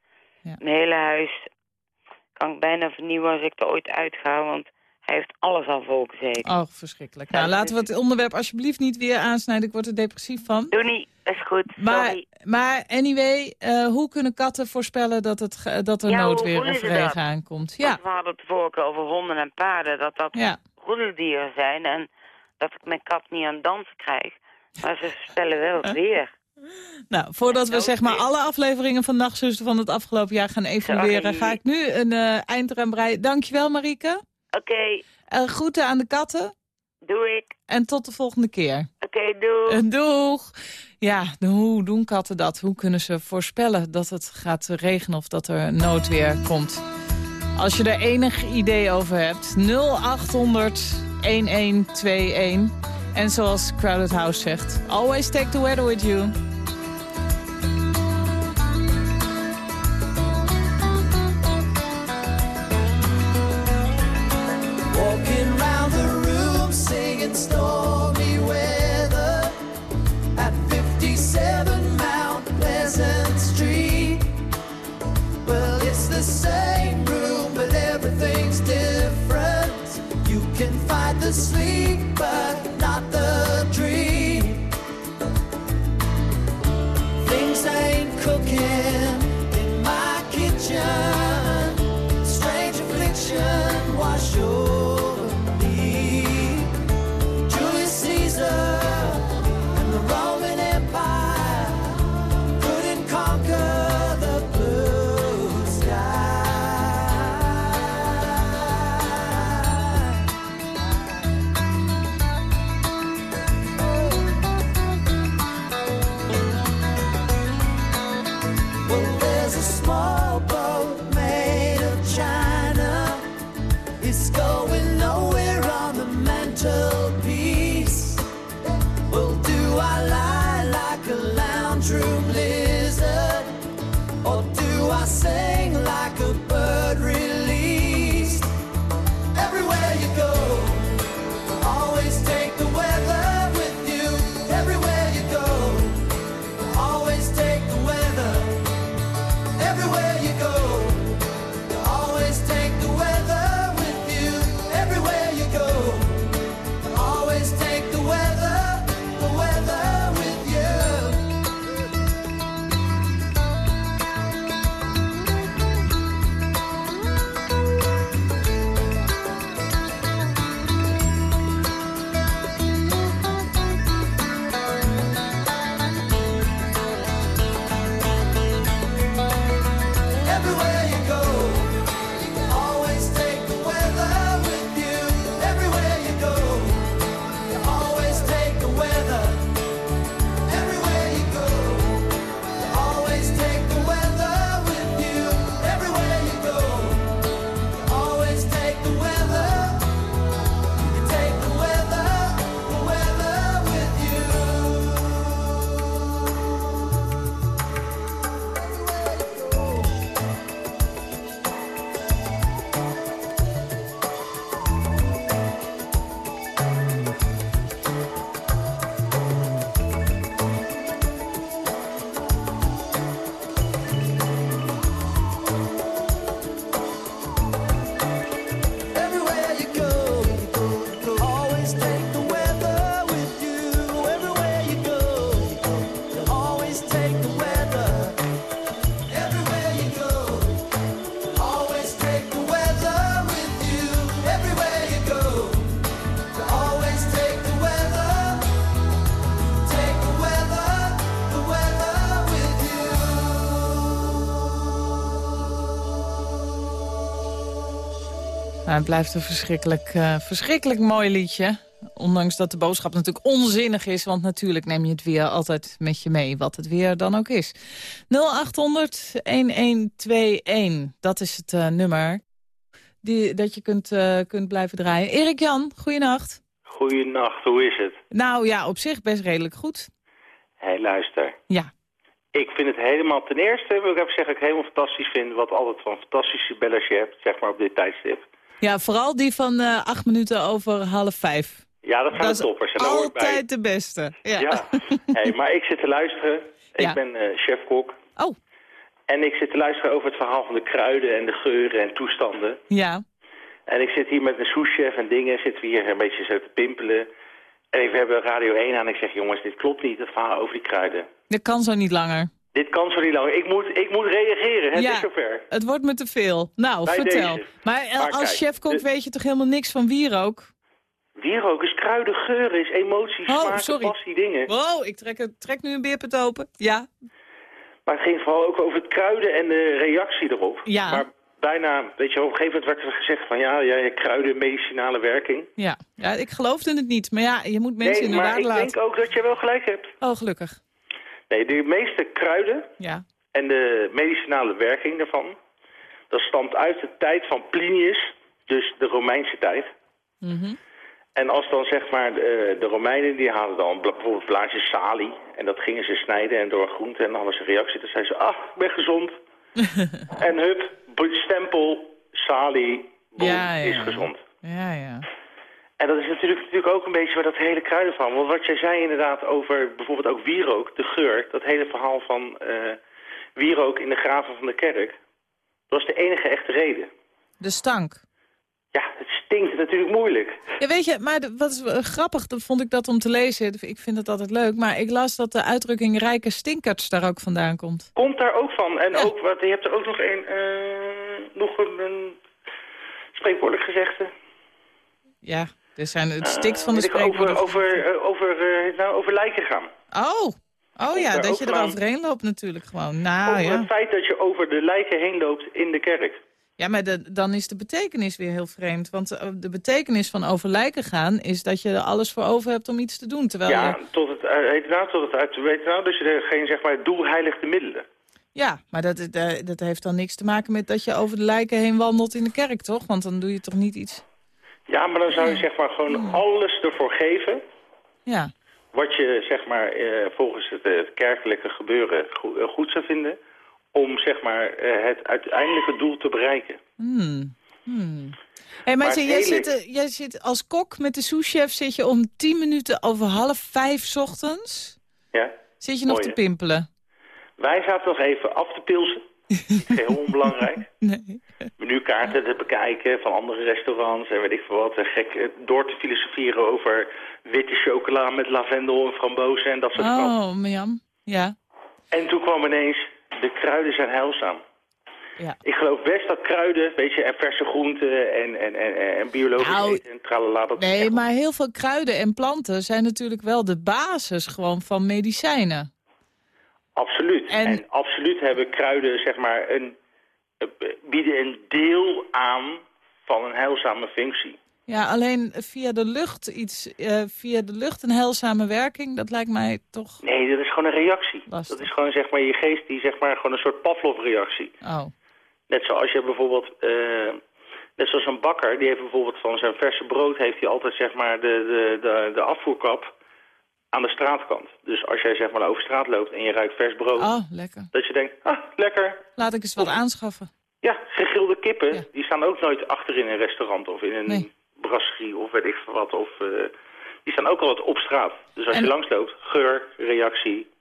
Ja. mijn hele huis kan ik bijna vernieuwen als ik er ooit uitga. Want hij heeft alles al volgezeten. Oh, verschrikkelijk. Nou, laten we het onderwerp alsjeblieft niet weer aansnijden. Ik word er depressief van. Doe niet, is goed. Maar, Sorry. maar anyway, eh, hoe kunnen katten voorspellen dat, het, dat er Ja, noodweer of regen aankomt? Ja, Want we hadden het vorige over honden en paarden. Dat dat ja. Roedeldieren zijn. En dat ik mijn kat niet aan het dansen krijg. Maar ze voorspellen wel het weer. Nou, voordat we zeg maar alle afleveringen van Nachtzuster van het afgelopen jaar gaan evalueren, ga ik nu een eind eraan breien. Dankjewel Marieke. Oké, Eh, groeten aan de katten doe ik. en tot de volgende keer. Oké, doe. Eh, doeg! Ja, hoe doen katten dat? Hoe kunnen ze voorspellen dat het gaat regenen of dat er noodweer komt? Als je er enig idee over hebt, 0800 1121. En zoals Crowded House zegt, always take the weather with you. The sleep, but not the dream. Things ain't cooking Nou, het blijft een verschrikkelijk, eh, verschrikkelijk mooi liedje. Ondanks dat de boodschap natuurlijk onzinnig is. Want natuurlijk neem je het weer altijd met je mee. Wat het weer dan ook is. 0800-1121. Dat is het eh, nummer. Die, dat je kunt, eh, kunt blijven draaien. Erik Jan, goeienacht. Goeienacht, hoe is het? Nou ja, op zich best redelijk goed. Hé, hey, luister. Ja. Ik vind het helemaal... Ten eerste wil ik even zeggen dat ik helemaal fantastisch vind... wat altijd van fantastische bellers je hebt, zeg maar, op dit tijdstip. Ja, vooral die van eh, acht minuten over half vijf. Ja, dat zijn Dat toppers. En bij. altijd de beste. Ja. Ja. hey, maar ik zit te luisteren. Ik Ja. ben eh, chef-kok. Oh, En ik zit te luisteren over het verhaal van de kruiden en de geuren en toestanden. ja. En ik zit hier met een souschef en dingen. Zitten we hier een beetje zo te pimpelen. En we hebben Radio 1 aan. Ik zeg, jongens, dit klopt niet, het verhaal over die kruiden. Dat kan zo niet langer. Dit kan zo niet langer. Ik moet, ik moet reageren. Het Ja. is zover. Het wordt me te veel. Nou, Bij vertel. deze. Maar eh, Maar als kijk, chefkok de- weet je toch helemaal niks van wierook? Wierook is kruiden, geuren, is emoties, Oh, smaken, sorry. passie, dingen. Wow, ik trek, het- trek nu een beerput open. Ja. Maar het ging vooral ook over het kruiden en de reactie erop. Ja. Maar bijna, weet je, op een gegeven moment werd er gezegd van... ja, ja, kruiden, medicinale werking. Ja. ja, ik geloofde het niet. Maar ja, je moet mensen nee, in maar waarde ik laten. denk ook dat je wel gelijk hebt. Oh, gelukkig. Nee, de meeste kruiden Ja. en de medicinale werking daarvan... dat stamt uit de tijd van Plinius, dus de Romeinse tijd. Mhm. En als dan zeg maar de, de Romeinen die hadden dan bijvoorbeeld blaadjes salie. En dat gingen ze snijden en door groenten en dan hadden ze reactie. Dan zeiden ze, ah, ik ben gezond. en hup, stempel, salie, boem, Ja, ja, is gezond. Ja, ja. En dat is natuurlijk, natuurlijk ook een beetje waar dat hele kruiden van. Want wat jij zei inderdaad over bijvoorbeeld ook wierook, de geur. Dat hele verhaal van eh, wierook in de graven van de kerk. Dat was de enige echte reden. De stank. Ja, het stinkt natuurlijk moeilijk. Ja, weet je, maar wat is eh, grappig, dat vond ik dat om te lezen. Ik vind het altijd leuk. Maar ik las dat de uitdrukking rijke stinkerts daar ook vandaan komt. Komt daar ook van. En Ja. ook, wat, je hebt er ook nog een, eh, nog een, een spreekwoordelijk gezegde. Ja, er zijn, het stikt van de spreekwoorden. Over, over, eh, over, eh, nou, over lijken gaan. Oh, oh ja, dat je er overheen loopt natuurlijk gewoon. Nou over ja. het feit dat je over de lijken heen loopt in de kerk. Ja, maar de- dan is de betekenis weer heel vreemd. Want eh, de betekenis van over lijken gaan is dat je er alles voor over hebt om iets te doen. Terwijl ja, je, tot het, heet nou, tot het uit, weet nou, dus je er geen, zeg maar, doel heiligt de middelen. ja maar dat, dat, dat heeft dan niks te maken met dat je over de lijken heen wandelt in de kerk, toch? Want dan doe je toch niet iets... Ja, maar dan zou je zeg maar gewoon alles ervoor geven... Ja, wat je zeg maar eh, volgens het, het kerkelijke gebeuren eh, goed zou vinden... om zeg maar eh, het uiteindelijke doel te bereiken. hmm. Hmm. Hey, maar jij, hele- zit, jij zit als kok met de souschef zit je om tien minuten over half vijf 's ochtends... Ja? zit je nog Mooi, te pimpelen. Wij zaten nog even af te pilsen. Niet geheel onbelangrijk. Nee. Menukaarten te bekijken van andere restaurants en weet ik veel wat. En gek eh, door te filosoferen over witte chocola met lavendel en frambozen en dat soort dingen. Oh, Mirjam. Ja. En toen kwam ineens, de kruiden zijn heilzaam. Ja. Ik geloof best dat kruiden, weet je, en verse groenten en, en, en, en biologisch Nou, eten en tralala. Dat Nee, maar heel veel kruiden en planten zijn natuurlijk wel de basis gewoon van medicijnen. Absoluut. En- En... absoluut hebben kruiden, zeg maar, een, bieden een deel aan van een heilzame functie. Ja, alleen via de lucht iets, eh, via de lucht een heilzame werking, dat lijkt mij toch... Nee, dat is gewoon een reactie. Lastig. Dat is gewoon, zeg maar, je geest die, zeg maar, gewoon een soort Pavlov-reactie. Oh, Net zoals je bijvoorbeeld, eh, net zoals een bakker, die heeft bijvoorbeeld van zijn verse brood, heeft hij altijd, zeg maar, de, de, de, de afvoerkap aan de straatkant. Dus als jij, zeg maar, over straat loopt en je ruikt vers brood, oh lekker. dat je denkt, ah, lekker. Laat ik eens wat aanschaffen. Ja, gegrilde kippen, Ja. die staan ook nooit achter in een restaurant of in een Nee. brasserie of weet ik wat. Of, eh, die staan ook altijd op straat. Dus als En- je langsloopt, geur, reactie.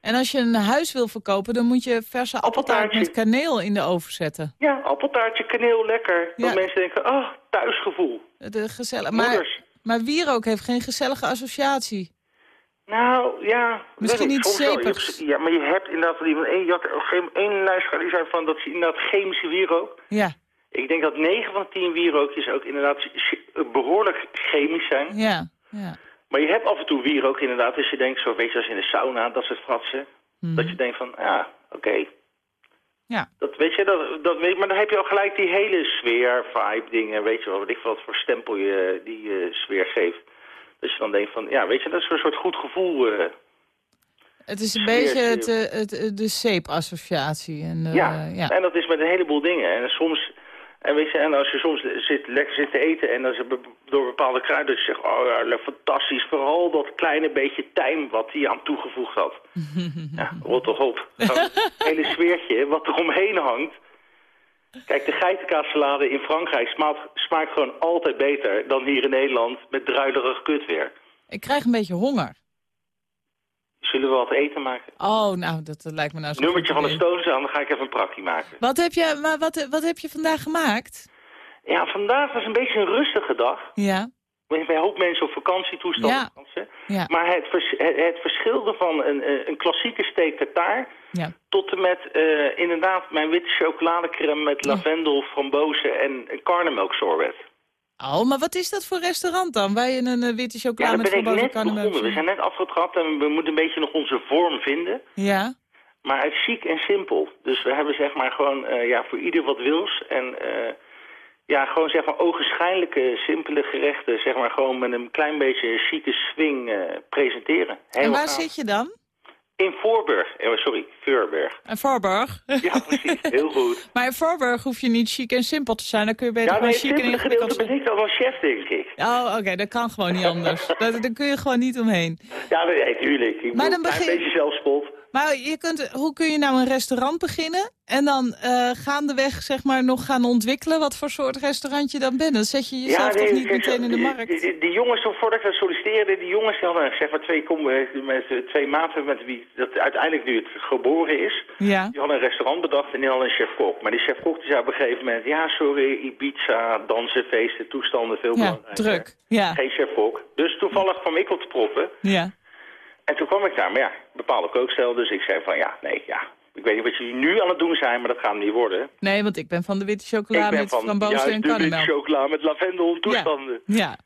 En als je een huis wil verkopen, dan moet je verse appeltaart Appeltaartje. met kaneel in de oven zetten. Ja, appeltaartje, kaneel, lekker. Ja. Dat mensen denken, ah, thuisgevoel. De gezellig. Maar, maar wierook heeft geen gezellige associatie. Nou, ja. Misschien zeepigs. hebt- Ja, maar je hebt inderdaad van iemand, één, je had geen- één luisteraar die zei van dat ze inderdaad chemische wierook. Ja, Ik denk dat 9 van 10 wierookjes ook inderdaad ch- behoorlijk chemisch zijn. ja, ja. Maar je hebt af en toe wierook inderdaad, als je denkt, zo weet je, als in de sauna, dat soort fratsen. Mhm. Dat je denkt van, ja, oké. Ja. Dat weet je, dat, dat weet, maar dan heb je al gelijk die hele sfeer, vibe dingen, weet je wel, wat ik wat voor stempel je die eh, sfeer geeft. Dus je dan denkt van, ja, weet je, dat is een soort goed gevoel. eh, Het is een Sfeer, beetje het, eh, het, eh, de zeep-associatie. En, ja. ja. en dat is met een heleboel dingen. En soms, en weet je, en als je soms zit, lekker zit te eten en dan is het door bepaalde kruiden, dat je zegt, oh ja, fantastisch, vooral dat kleine beetje tijm wat hij aan toegevoegd had. ja, rot toch op. Het hele sfeertje wat er omheen hangt. Kijk, de geitenkaassalade in Frankrijk smaakt, smaakt gewoon altijd beter dan hier in Nederland met druilerig kutweer. Ik krijg een beetje honger. Zullen we wat eten maken? Oh, nou, dat, dat lijkt me nou zo Nummertje van de. Stones aan, dan ga ik even een prakkie maken. Wat heb je, maar wat, wat heb je vandaag gemaakt? Ja, vandaag was een beetje een rustige dag. Ja, Bij een hoop mensen op vakantietoestand. Ja. vakantie. ja, Maar het, vers, het, het verschilde van een, een klassieke steak tartare ja. tot en met eh, inderdaad mijn witte chocoladecrème met lavendel, frambozen en een karnemelk sorbet. Oh, maar wat is dat voor restaurant dan? Waar je een eh, witte Ja, chocola daar met verboden net begonnen. We karnemelk... zijn net afgetrapt en we moeten een beetje nog onze vorm vinden. Ja, Maar het is chic en simpel. Dus we hebben zeg maar gewoon eh, ja, voor ieder wat wils. En ja, gewoon zeg maar ogenschijnlijke, simpele gerechten. Zeg maar gewoon met een klein beetje chique swing eh, presenteren. Heel en waar gaaf. zit je dan? In Voorburg. Eh, sorry, Voorburg. In Voorburg. Ja, precies. Heel goed. maar in Voorburg hoef je niet chic en simpel te zijn. Dan kun je beter Ja, nee, gewoon het chic en simpele gedeelte ingewikkeld ben zijn. ik dan wel chef, denk ik. Oh, oké, dat kan gewoon niet anders. dat, daar kun je gewoon niet omheen. Ja, nee, nee, tuurlijk. Ik Maar dan een begin- beetje zelfspot. Maar je kunt, hoe kun je nou een restaurant beginnen en dan eh, gaandeweg zeg maar nog gaan ontwikkelen wat voor soort restaurant je dan bent? Dan zet je jezelf toch niet meteen in de markt? Die, die, die jongens, voordat ik solliciteerde, die jongens hadden zeg maar twee, kom, met, twee maten met wie dat uiteindelijk nu het geboren is. Ja, Die hadden een restaurant bedacht en die hadden een chef-kok. Maar die chef-kok die zei op een gegeven moment, ja sorry, Ibiza, dansen, feesten, toestanden, veel ja, belangrijker. druk. Ja, Geen chef-kok. Dus toevallig kwam ik op te proppen. ja. En toen kwam ik daar, maar ja, bepaalde kookstijl. Dus ik zei van, ja, nee, ja. Ik weet niet wat jullie nu aan het doen zijn, maar dat gaat hem niet worden. Nee, want ik ben van de witte chocola ik ben met van frambozen en juist de witte chocola met lavendel en toestanden. Ja,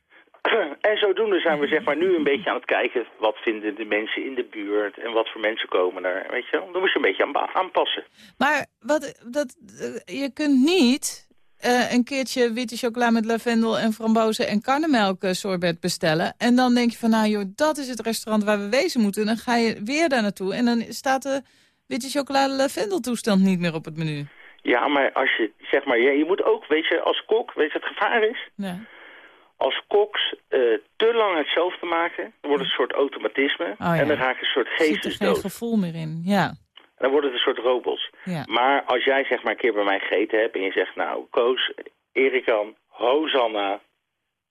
En zodoende zijn we zeg maar nu een beetje aan het kijken... wat vinden de mensen in de buurt en wat voor mensen komen er. Weet je wel? Dan moet je een beetje aan aanpassen. maar wat, dat, eh, je kunt niet eh, een keertje witte chocola met lavendel en frambozen en karnemelk eh, sorbet bestellen. En dan denk je van, nou joh, dat is het restaurant waar we wezen moeten. En dan ga je weer daar naartoe en dan staat de witte chocola lavendel toestand niet meer op het menu. Ja, maar als je, zeg maar, je, je moet ook, weet je, als kok, weet je wat het gevaar is? Ja. Als koks eh, te lang hetzelfde maken, dan wordt het een soort automatisme. Oh ja. En dan raak je een soort Er zit er geen geestesdood. gevoel meer in. Ja, En dan wordt het een soort robots. ja. Maar als jij zeg maar een keer bij mij gegeten hebt en je zegt... nou, Koos, Erikan, Hosanna,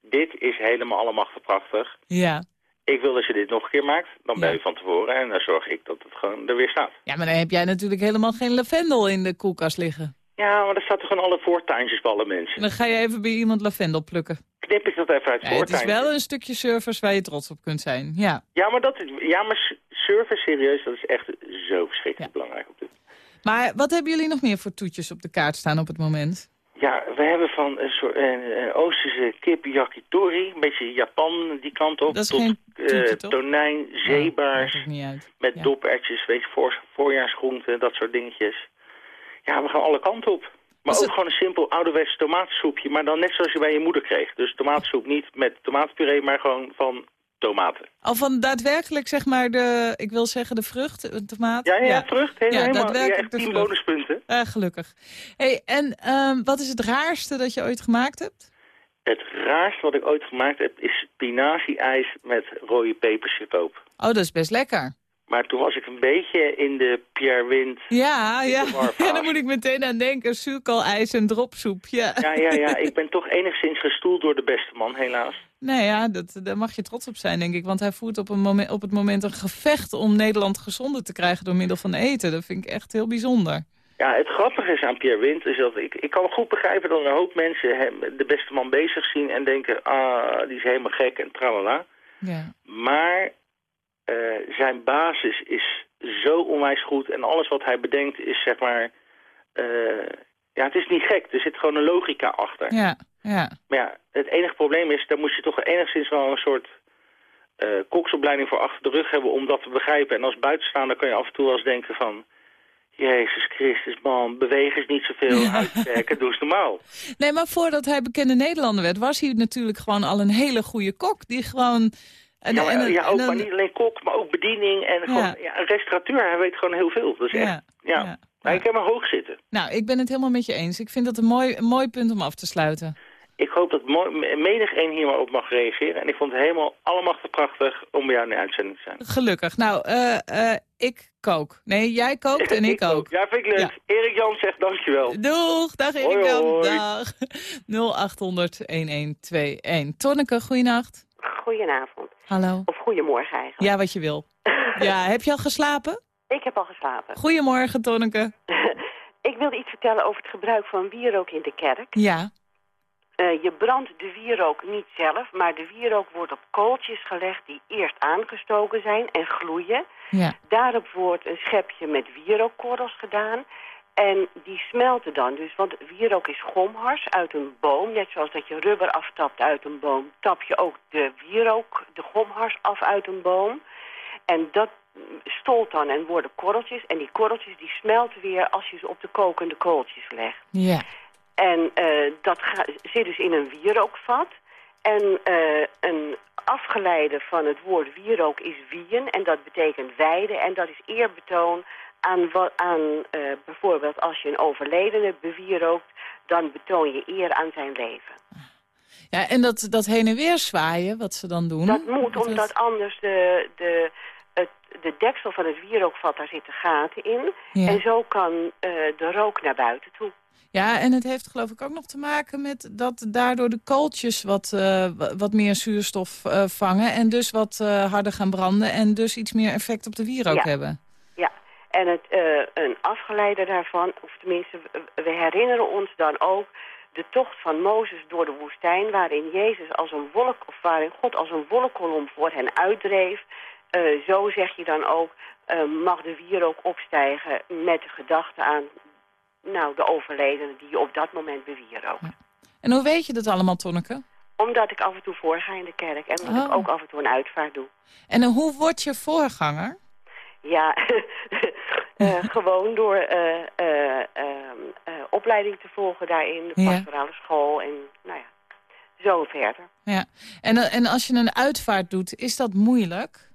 dit is helemaal allemachtig prachtig. Ja. Ik wil dat je dit nog een keer maakt. Dan ben Ja. je van tevoren en dan zorg ik dat het gewoon er weer staat. ja, maar dan heb jij natuurlijk helemaal geen lavendel in de koelkast liggen. Ja, maar er staat er gewoon alle voortuintjes bij alle mensen. Dan ga je even bij iemand lavendel plukken. Knip ik dat even uit het Ja, het is wel een stukje service waar je trots op kunt zijn. Ja. Ja, maar, dat is, ja, maar service serieus, dat is echt zo verschrikkelijk Ja. belangrijk op dit Maar wat hebben jullie nog meer voor toetjes op de kaart staan op het moment? Ja, we hebben van een soort een, een Oosterse kip yakitori, een beetje Japan die kant op, Dat is tot eh, toetje, toch? tonijn, Oh, zeebaars, niet uit. met Ja. dopertjes, weet je, voor, voorjaarsgroenten, dat soort dingetjes. Ja, we gaan alle kanten op. Maar ook het- gewoon een simpel ouderwets tomatensoepje, maar dan net zoals je bij je moeder kreeg. Dus tomatensoep niet met tomatenpuree, maar gewoon van tomaten. Al van daadwerkelijk, zeg maar, de, ik wil zeggen de vrucht, een tomaat. Ja, ja. Ja, helemaal. Ja, daadwerkelijk de 10 vrucht. bonuspunten. Eh, gelukkig. Hey, en ehm, wat is het raarste dat je ooit gemaakt hebt? Het raarste wat ik ooit gemaakt heb is spinazie-ijs met rode pepersiroop. Oh, dat is best lekker. Maar toen was ik een beetje in de Pierre Wind. Ja, ja. ja, daar moet ik meteen aan denken. Suikerijs en dropsoep, ja. Ja, ja, ja. Ik ben toch enigszins gestoeld door de beste man, helaas. Nee, ja, dat, daar mag je trots op zijn, denk ik. Want hij voert op, een moment, op het moment een gevecht om Nederland gezonder te krijgen door middel van eten. Dat vind ik echt heel bijzonder. Ja, het grappige is aan Pierre Wind is dat ik, ik kan goed begrijpen dat een hoop mensen hem, de beste man bezig zien en denken, ah, die is helemaal gek en tralala. Ja. Maar eh, zijn basis is zo onwijs goed en alles wat hij bedenkt is zeg maar, eh, ja, het is niet gek. Er zit gewoon een logica achter. Ja, ja. Maar ja, het enige probleem is, daar moet je toch enigszins wel een soort eh koksopleiding voor achter de rug hebben om dat te begrijpen. En als buitenstaander kan je af en toe wel eens denken van, Jezus Christus, man, bewegen is niet zoveel, uitwerken, doe eens normaal. Nee, maar voordat hij bekende Nederlander werd... was hij natuurlijk gewoon al een hele goede kok. Die gewoon... En, ja, maar, en- ja, ook, en dan- maar niet alleen kok, maar ook bediening en gewoon, Ja. een restaurateur, hij weet gewoon heel veel. Dus echt, Ja, ja. ja, Maar ja. ik heb hem hoog zitten. Nou, ik ben het helemaal met je eens. Ik vind dat een mooi, een mooi punt om af te sluiten. Ik hoop dat menig één hier maar op mag reageren. En ik vond het helemaal allemachtig prachtig om bij jou in de uitzending te zijn. Gelukkig. Nou, eh, eh, ik kook. Nee, jij kookt en ik ook. Ja, vind ik leuk. Ja. Erik Jan zegt dankjewel. Doeg, dag Erik Hoi, Jan. hoi. Dag. 0800-1121. Tonneke, goeienacht. Goedenavond. Hallo. Of goedemorgen eigenlijk. Ja, wat je wil. Ja, heb je al geslapen? Ik heb al geslapen. Goedemorgen, Tonneke. ik wilde iets vertellen over het gebruik van wierook in de kerk. Ja, Eh, je brandt de wierook niet zelf, maar de wierook wordt op kooltjes gelegd die eerst aangestoken zijn en gloeien. ja. Daarop wordt een schepje met wierookkorrels gedaan. En die smelten dan. Dus, want wierook is gomhars uit een boom. Net zoals dat je rubber aftapt uit een boom, tap je ook de wierook, de gomhars af uit een boom. En dat stolt dan en worden korreltjes. En die korreltjes die smelten weer als je ze op de kokende kooltjes legt. Ja. En eh, dat zit dus in een wierookvat. En eh, een afgeleide van het woord wierook is wien. En dat betekent weide. En dat is eerbetoon aan, aan eh, bijvoorbeeld als je een overledene bewierookt... dan betoon je eer aan zijn leven. ja en dat, dat heen en weer zwaaien, wat ze dan doen. Dat moet, dat- omdat anders de, de, het, de deksel van het wierookvat, daar zitten gaten in. Ja. En zo kan eh, de rook naar buiten toe. Ja, en het heeft geloof ik ook nog te maken met dat daardoor de kooltjes wat, eh, wa- wat meer zuurstof vangen. En dus wat harder gaan branden en dus iets meer effect op de wierook Ja. hebben. En het, eh, een afgeleide daarvan, of tenminste, we- herinneren ons dan ook de tocht van Mozes door de woestijn, waarin Jezus als een wolk, of waarin God als een wolkkolom voor hen uitdreef. Eh, zo zeg je dan ook, eh, mag de wierook opstijgen met de gedachte aan nou, de overledene die je op dat moment bewierookt. En hoe weet je dat allemaal, Tonneke? Omdat ik af en toe voorga in de kerk en omdat ik Oh. ook af en toe een uitvaart doe. En hoe wordt je voorganger? Ja, gewoon door eh, eh, ehm, eh, opleiding te volgen daarin, de pastorale school en nou ja, zo verder. Ja. En, eh, en als je een uitvaart doet, is dat moeilijk?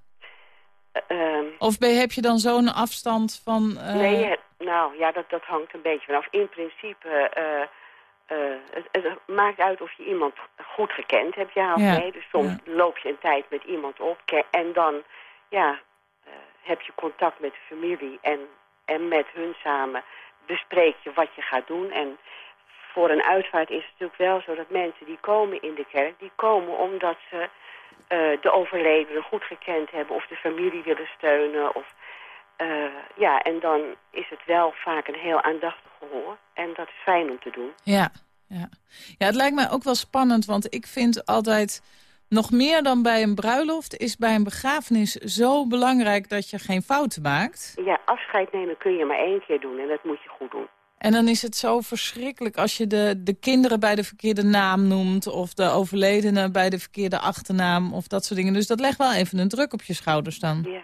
Eh, ehm, Of ben, heb je dan zo'n afstand van... eh, nee, nou ja, dat, dat hangt een beetje vanaf. In principe, eh, eh, het, het maakt uit of je iemand goed gekend hebt, ja of Ja, nee. Dus soms loop je een tijd met iemand op en dan ja, eh, heb je contact met de familie en, en met hun samen bespreek je wat je gaat doen. En voor een uitvaart is het natuurlijk wel zo dat mensen die komen in de kerk, die komen omdat ze eh, de overledene goed gekend hebben of de familie willen steunen. Of, eh, ja, en dan is het wel vaak een heel aandachtig gehoor. En dat is fijn om te doen. Ja, ja. ja, het lijkt mij ook wel spannend, want ik vind altijd... nog meer dan bij een bruiloft is bij een begrafenis zo belangrijk dat je geen fouten maakt. Ja, afscheid nemen kun je maar één keer doen en dat moet je goed doen. En dan is het zo verschrikkelijk als je de, de kinderen bij de verkeerde naam noemt... of de overledene bij de verkeerde achternaam of dat soort dingen. Dus dat legt wel even een druk op je schouders dan. Ja.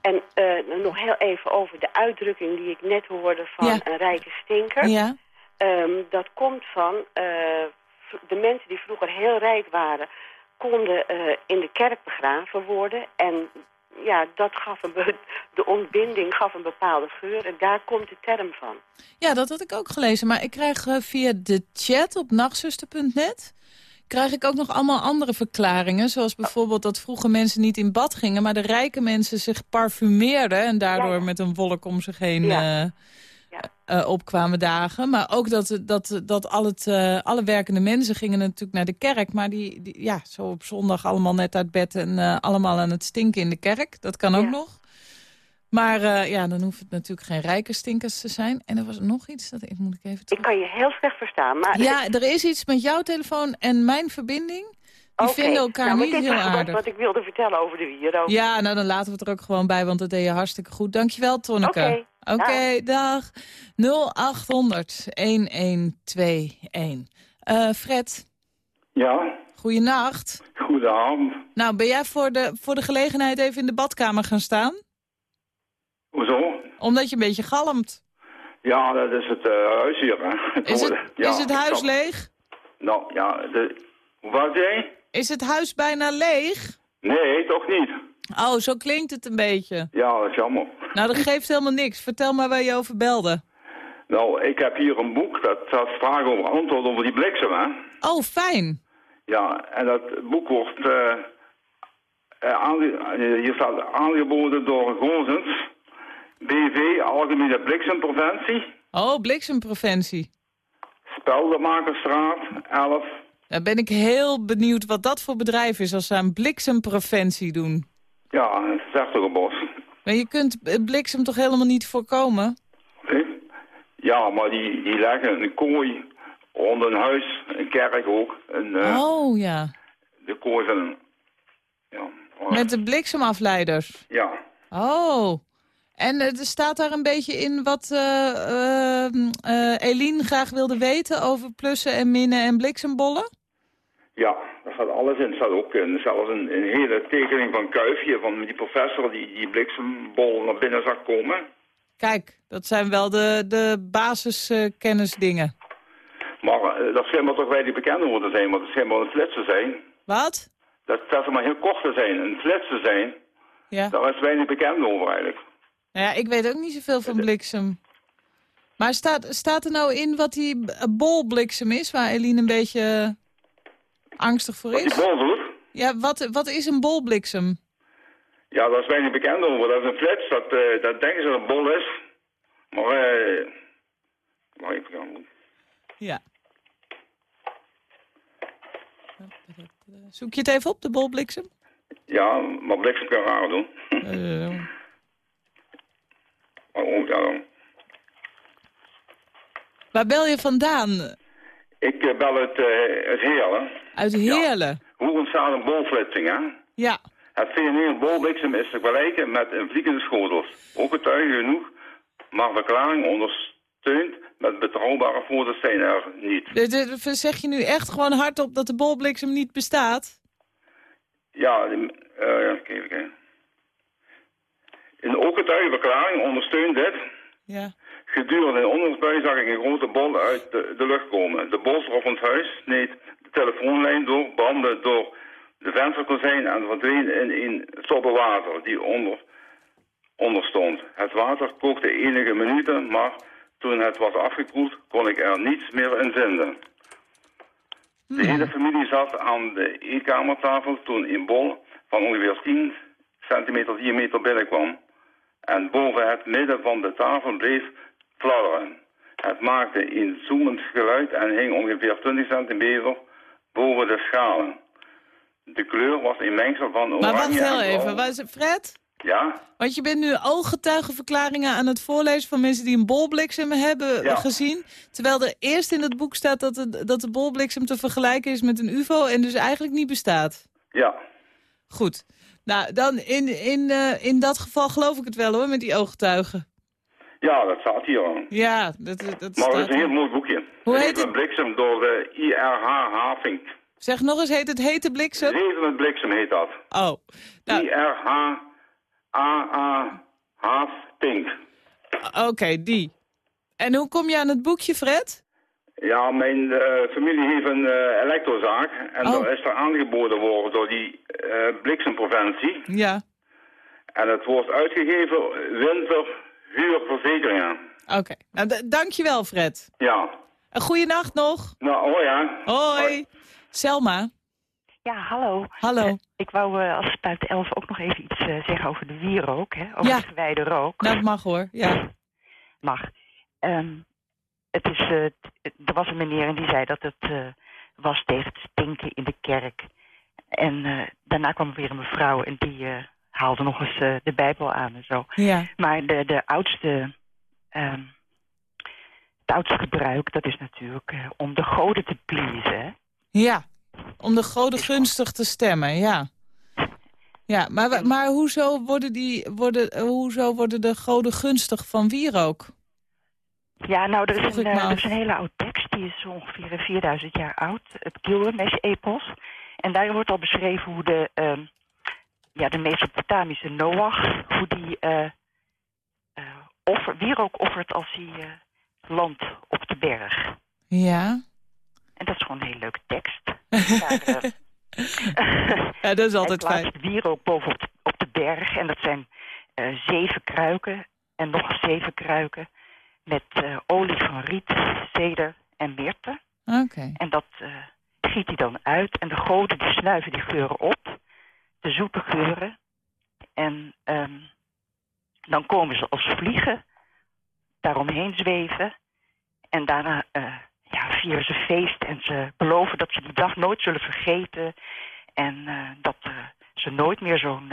En eh, nog heel even over de uitdrukking die ik net hoorde van Ja. een rijke stinker. Ja, Ehm, dat komt van eh, de mensen die vroeger heel rijk waren, konden eh, in de kerk begraven worden. En ja, dat gaf een de ontbinding gaf een bepaalde geur en daar komt de term van. ja, dat had ik ook gelezen. Maar ik krijg eh, via de chat op nachtzuster.net... krijg ik ook nog allemaal andere verklaringen. Zoals bijvoorbeeld dat vroeger mensen niet in bad gingen... maar de rijke mensen zich parfumeerden... en daardoor Ja, met een wolk om zich heen Ja. eh, Eh, opkwamen dagen. Maar ook dat, dat, dat al het, eh, alle werkende mensen gingen natuurlijk naar de kerk... maar die, die ja, zo op zondag allemaal net uit bed... en eh, allemaal aan het stinken in de kerk. Dat kan ook Ja. nog. Maar ja, dan hoeft het natuurlijk geen rijke stinkers te zijn. En er was nog iets, dat ik, moet ik even Ik kan je heel slecht verstaan, maar... Ja, er is iets met jouw telefoon en mijn verbinding. Die Oké. vinden elkaar nou, niet heel aardig. wat ik wilde vertellen over de wierook. Ja, nou dan laten we het er ook gewoon bij, want dat deed je hartstikke goed. Dankjewel, Tonneke. Oké, dag. 0800 1121. Eh Fred, Ja, goeienacht. goedenavond. Nou, ben jij voor de, voor de gelegenheid even in de badkamer gaan staan? Hoezo? Omdat je een beetje galmt. Ja, dat is het eh, huis hier, hè. Is het, Ja, is het huis leeg? Nou, ja, de... Hoe was jij? Is het huis bijna leeg? Nee, toch niet. Oh, zo klinkt het een beetje. Ja, dat is jammer. Nou, dat geeft helemaal niks. Vertel maar waar je over belde. Nou, ik heb hier een boek, dat staat vragen over antwoord over die bliksem, hè. Oh, fijn. Ja, en dat boek wordt eh, eh, eh, hier staat aangeboden door Gozens, BV, Algemene Bliksempreventie, Oh, bliksempreventie. Speldenmakerstraat 11. Daar ben ik heel benieuwd wat dat voor bedrijf is als ze aan bliksempreventie doen. Ja, het Zertogenbos. Maar je kunt bliksem toch helemaal niet voorkomen? Ja, maar die, die leggen een kooi onder een huis, een kerk ook. Een, eh, Oh, ja. De kooi van een... Ja, Met de bliksemafleiders. ja. Oh. En eh, er staat daar een beetje in wat eh, Eline graag wilde weten over plussen en minnen en bliksembollen? Ja, daar staat alles in. Er staat ook in, zelfs een, een hele tekening van Kuifje, van die professor die die bliksembol naar binnen zag komen. Kijk, dat zijn wel de, de basiskennisdingen. Maar eh, dat schijnt maar toch weinig bekend over te zijn, want het schijnt maar een flits te zijn. Wat? Dat er maar heel kort te zijn, een flits te zijn. Ja. Daar is weinig bekend over eigenlijk. Nou ja, ik weet ook niet zoveel van bliksem. Maar staat, staat er nou in wat die bolbliksem is, waar Eline een beetje eh, angstig voor is? bol doet, Ja, wat, wat is een bolbliksem? ja, daar is weinig bekend over. Dat is een flits, dat, eh, dat denken ze dat een bol is. Maar, eh... Maar even gaan. Ja. Zoek je het even op, de bolbliksem? Ja, maar bliksem kan raar doen. Ja, dan. waar bel je vandaan? Ik eh, bel het, eh het Heerlen. Uit Heerlen. Hoe ontstaat een bolflitsing, hè? Ja. Het fenomeen bolbliksem is te vergelijken met een vliegende schotels. Ook getuigen genoeg, maar verklaring ondersteunt met betrouwbare foto's zijn er niet. De- zeg je nu echt gewoon hardop dat de bolbliksem niet bestaat? Ja, ja, kijk, kijk. In de ook getuigenverklaring ondersteunt dit. Ja. Gedurende een onderzoeksbui zag ik een grote bol uit de, de lucht komen. De bos op ons huis sneed de telefoonlijn door, brandde door de vensterkozijn en verdween in een stoppen water die onder, onder stond. Het water kookte enige minuten, maar toen het was afgekoeld kon ik er niets meer in vinden. De hele familie zat aan de eetkamertafel toen een bol van ongeveer 10 centimeter diameter binnenkwam en boven het midden van de tafel bleef fladderen. Het maakte een zoemend geluid en hing ongeveer 20 centimeter boven de schalen. De kleur was een mengsel van oranje Maar wacht heel even. Waar is- Fred? Ja? Want je bent nu ooggetuigenverklaringen aan het voorlezen van mensen die een bolbliksem hebben Ja. gezien. Terwijl er eerst in het boek staat dat, het, dat de bolbliksem te vergelijken is met een ufo en dus eigenlijk niet bestaat. Ja. Goed. Nou, dan in, in, eh, in dat geval geloof ik het wel hoor, met die ooggetuigen. Ja, dat staat hier. Ja, dat, dat Maar het is een heel mooi boekje. Hoe heet het? bliksem door de IRH Havink. Zeg nog eens, heet het hete bliksem? Zeven met bliksem heet dat. Oh, nou, IRH AA Havink. oké, die. En hoe kom je aan het boekje, Fred? Ja, mijn eh, familie heeft een eh, elektrozaak. En Oh. dat is er aangeboden worden door die eh bliksempreventie. Ja, En het wordt uitgegeven winterhuurverzekeringen. oké. Nou, d- dankjewel, Fred. Ja. Een goede nacht nog. Nou, oh ja. Hoi. Selma. Ja, hallo. Hallo. Eh, ik wou eh, als buiten elf ook nog even iets eh, zeggen over de wierook, hè? over Ja. de gewijde rook. Nou, dat mag hoor. Ja. Mag. Ehm, het is, eh, er was een meneer en die zei dat het eh, was tegen het stinken in de kerk. En eh, daarna kwam er weer een mevrouw en die eh, haalde nog eens eh, de Bijbel aan en zo. Ja. Maar de, de oudste, ehm, het oudste gebruik, dat is natuurlijk eh, om de goden te pleasen. Ja. Om de goden gunstig te stemmen, ja. Ja, maar, maar hoezo, worden die, worden, eh, hoezo worden de goden gunstig van wierook? Ja, nou, er is, een, er is een hele oude tekst, die is ongeveer eh, 4000 jaar oud, het Gilgamesh-epos. En daar wordt al beschreven hoe de, ehm, ja, de Mesopotamische Noach, hoe die eh, eh, offer, wierook offert als hij eh, landt op de berg. Ja. En dat is gewoon een hele leuke tekst. Daar, ja, dat is altijd hij fijn. plaatst wierook boven op de, op de berg. En dat zijn zeven kruiken en nog zeven kruiken met olie van riet, ceder en mirte. Oké. En dat giet hij dan uit. En de goden die snuiven die geuren op. De zoete geuren. En ehm, dan komen ze als vliegen daaromheen zweven. En daarna eh, ja, vieren ze feest. En ze beloven dat ze die dag nooit zullen vergeten. En eh, dat eh, ze nooit meer zo'n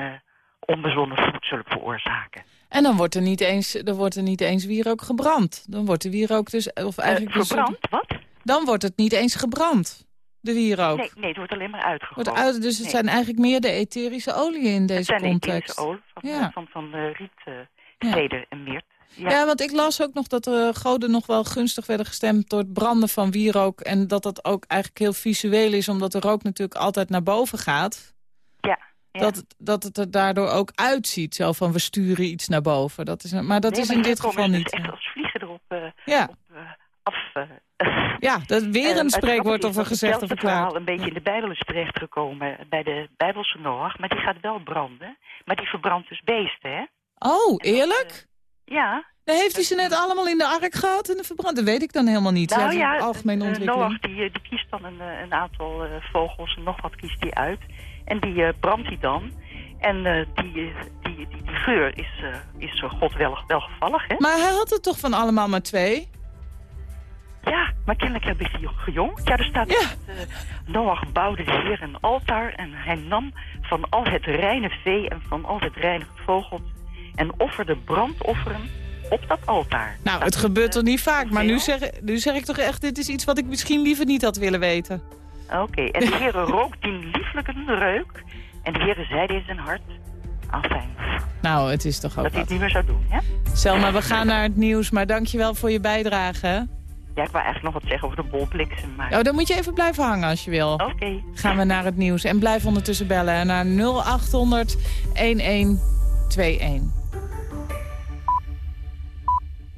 onbezonnen vloed zullen veroorzaken. En dan wordt er niet eens, dan wordt er niet eens wierook gebrand. Dan wordt de wierook dus... Of eigenlijk dus- verbrand, wat? Dan wordt het niet eens gebrand, de wierook. Nee, nee, het wordt alleen maar uitgegooid. Wordt uit, dus het Nee. zijn eigenlijk meer de etherische oliën in deze Het zijn context. etherische olie van, Ja. van, van riet, eh, Ja. en miert. Ja. want ik las ook nog dat de goden nog wel gunstig werden gestemd... door het branden van wierook. En dat dat ook eigenlijk heel visueel is... omdat de rook natuurlijk altijd naar boven gaat. Ja, ja. Dat, het- dat het er daardoor ook uitziet. Zo van, we sturen iets naar boven. Dat is, maar dat Nee, is maar in dit geval niet. Echt als vliegen erop eh, Ja, op, eh, af. Ja dat weer Eh, een het spreekwoord of een gezegde hetzelfde verklaard. verhaal een beetje in de Bijbel is terechtgekomen bij de Bijbelse Noach. Maar die gaat wel branden. Maar die verbrandt dus beesten, hè? Oh, eerlijk? Ja. Dan heeft hij ze net allemaal in de ark gehad en de verbrand. Dat weet ik dan helemaal niet. Nou ja, algemene eh, ontwikkeling. Noach die, eh, die kiest dan een, eh, een aantal eh, vogels en nog wat kiest hij uit. En die eh, brandt hij dan. En eh, die, eh, die, die, die geur is, eh, is eh, God wel, welgevallig, hè? Maar hij had er toch van allemaal maar twee? Ja, maar kennelijk hebben ze die gejongd. Ja, er staat Ja. dat eh, Noach bouwde de Heer een altaar en hij nam van al het reine vee en van al het reine vogel en offerde brandofferen op dat altaar. Nou, Dat het gebeurt toch niet vaak. Maar nu zeg, nu zeg ik toch echt, dit is iets wat ik misschien liever niet had willen weten. Oké, en de Heer rook die lieflijke reuk en de Heer zeide in zijn hart, afijn, Nou, het is toch ook dat hij het niet meer zou doen, hè? Selma, we gaan naar het nieuws, maar dankjewel voor je bijdrage. Ja, ik wou eigenlijk nog wat zeggen over de bolbliksem, maar... Oh, dan moet je even blijven hangen als je wil. Oké. Gaan we naar het nieuws. En blijf ondertussen bellen naar 0800 1121.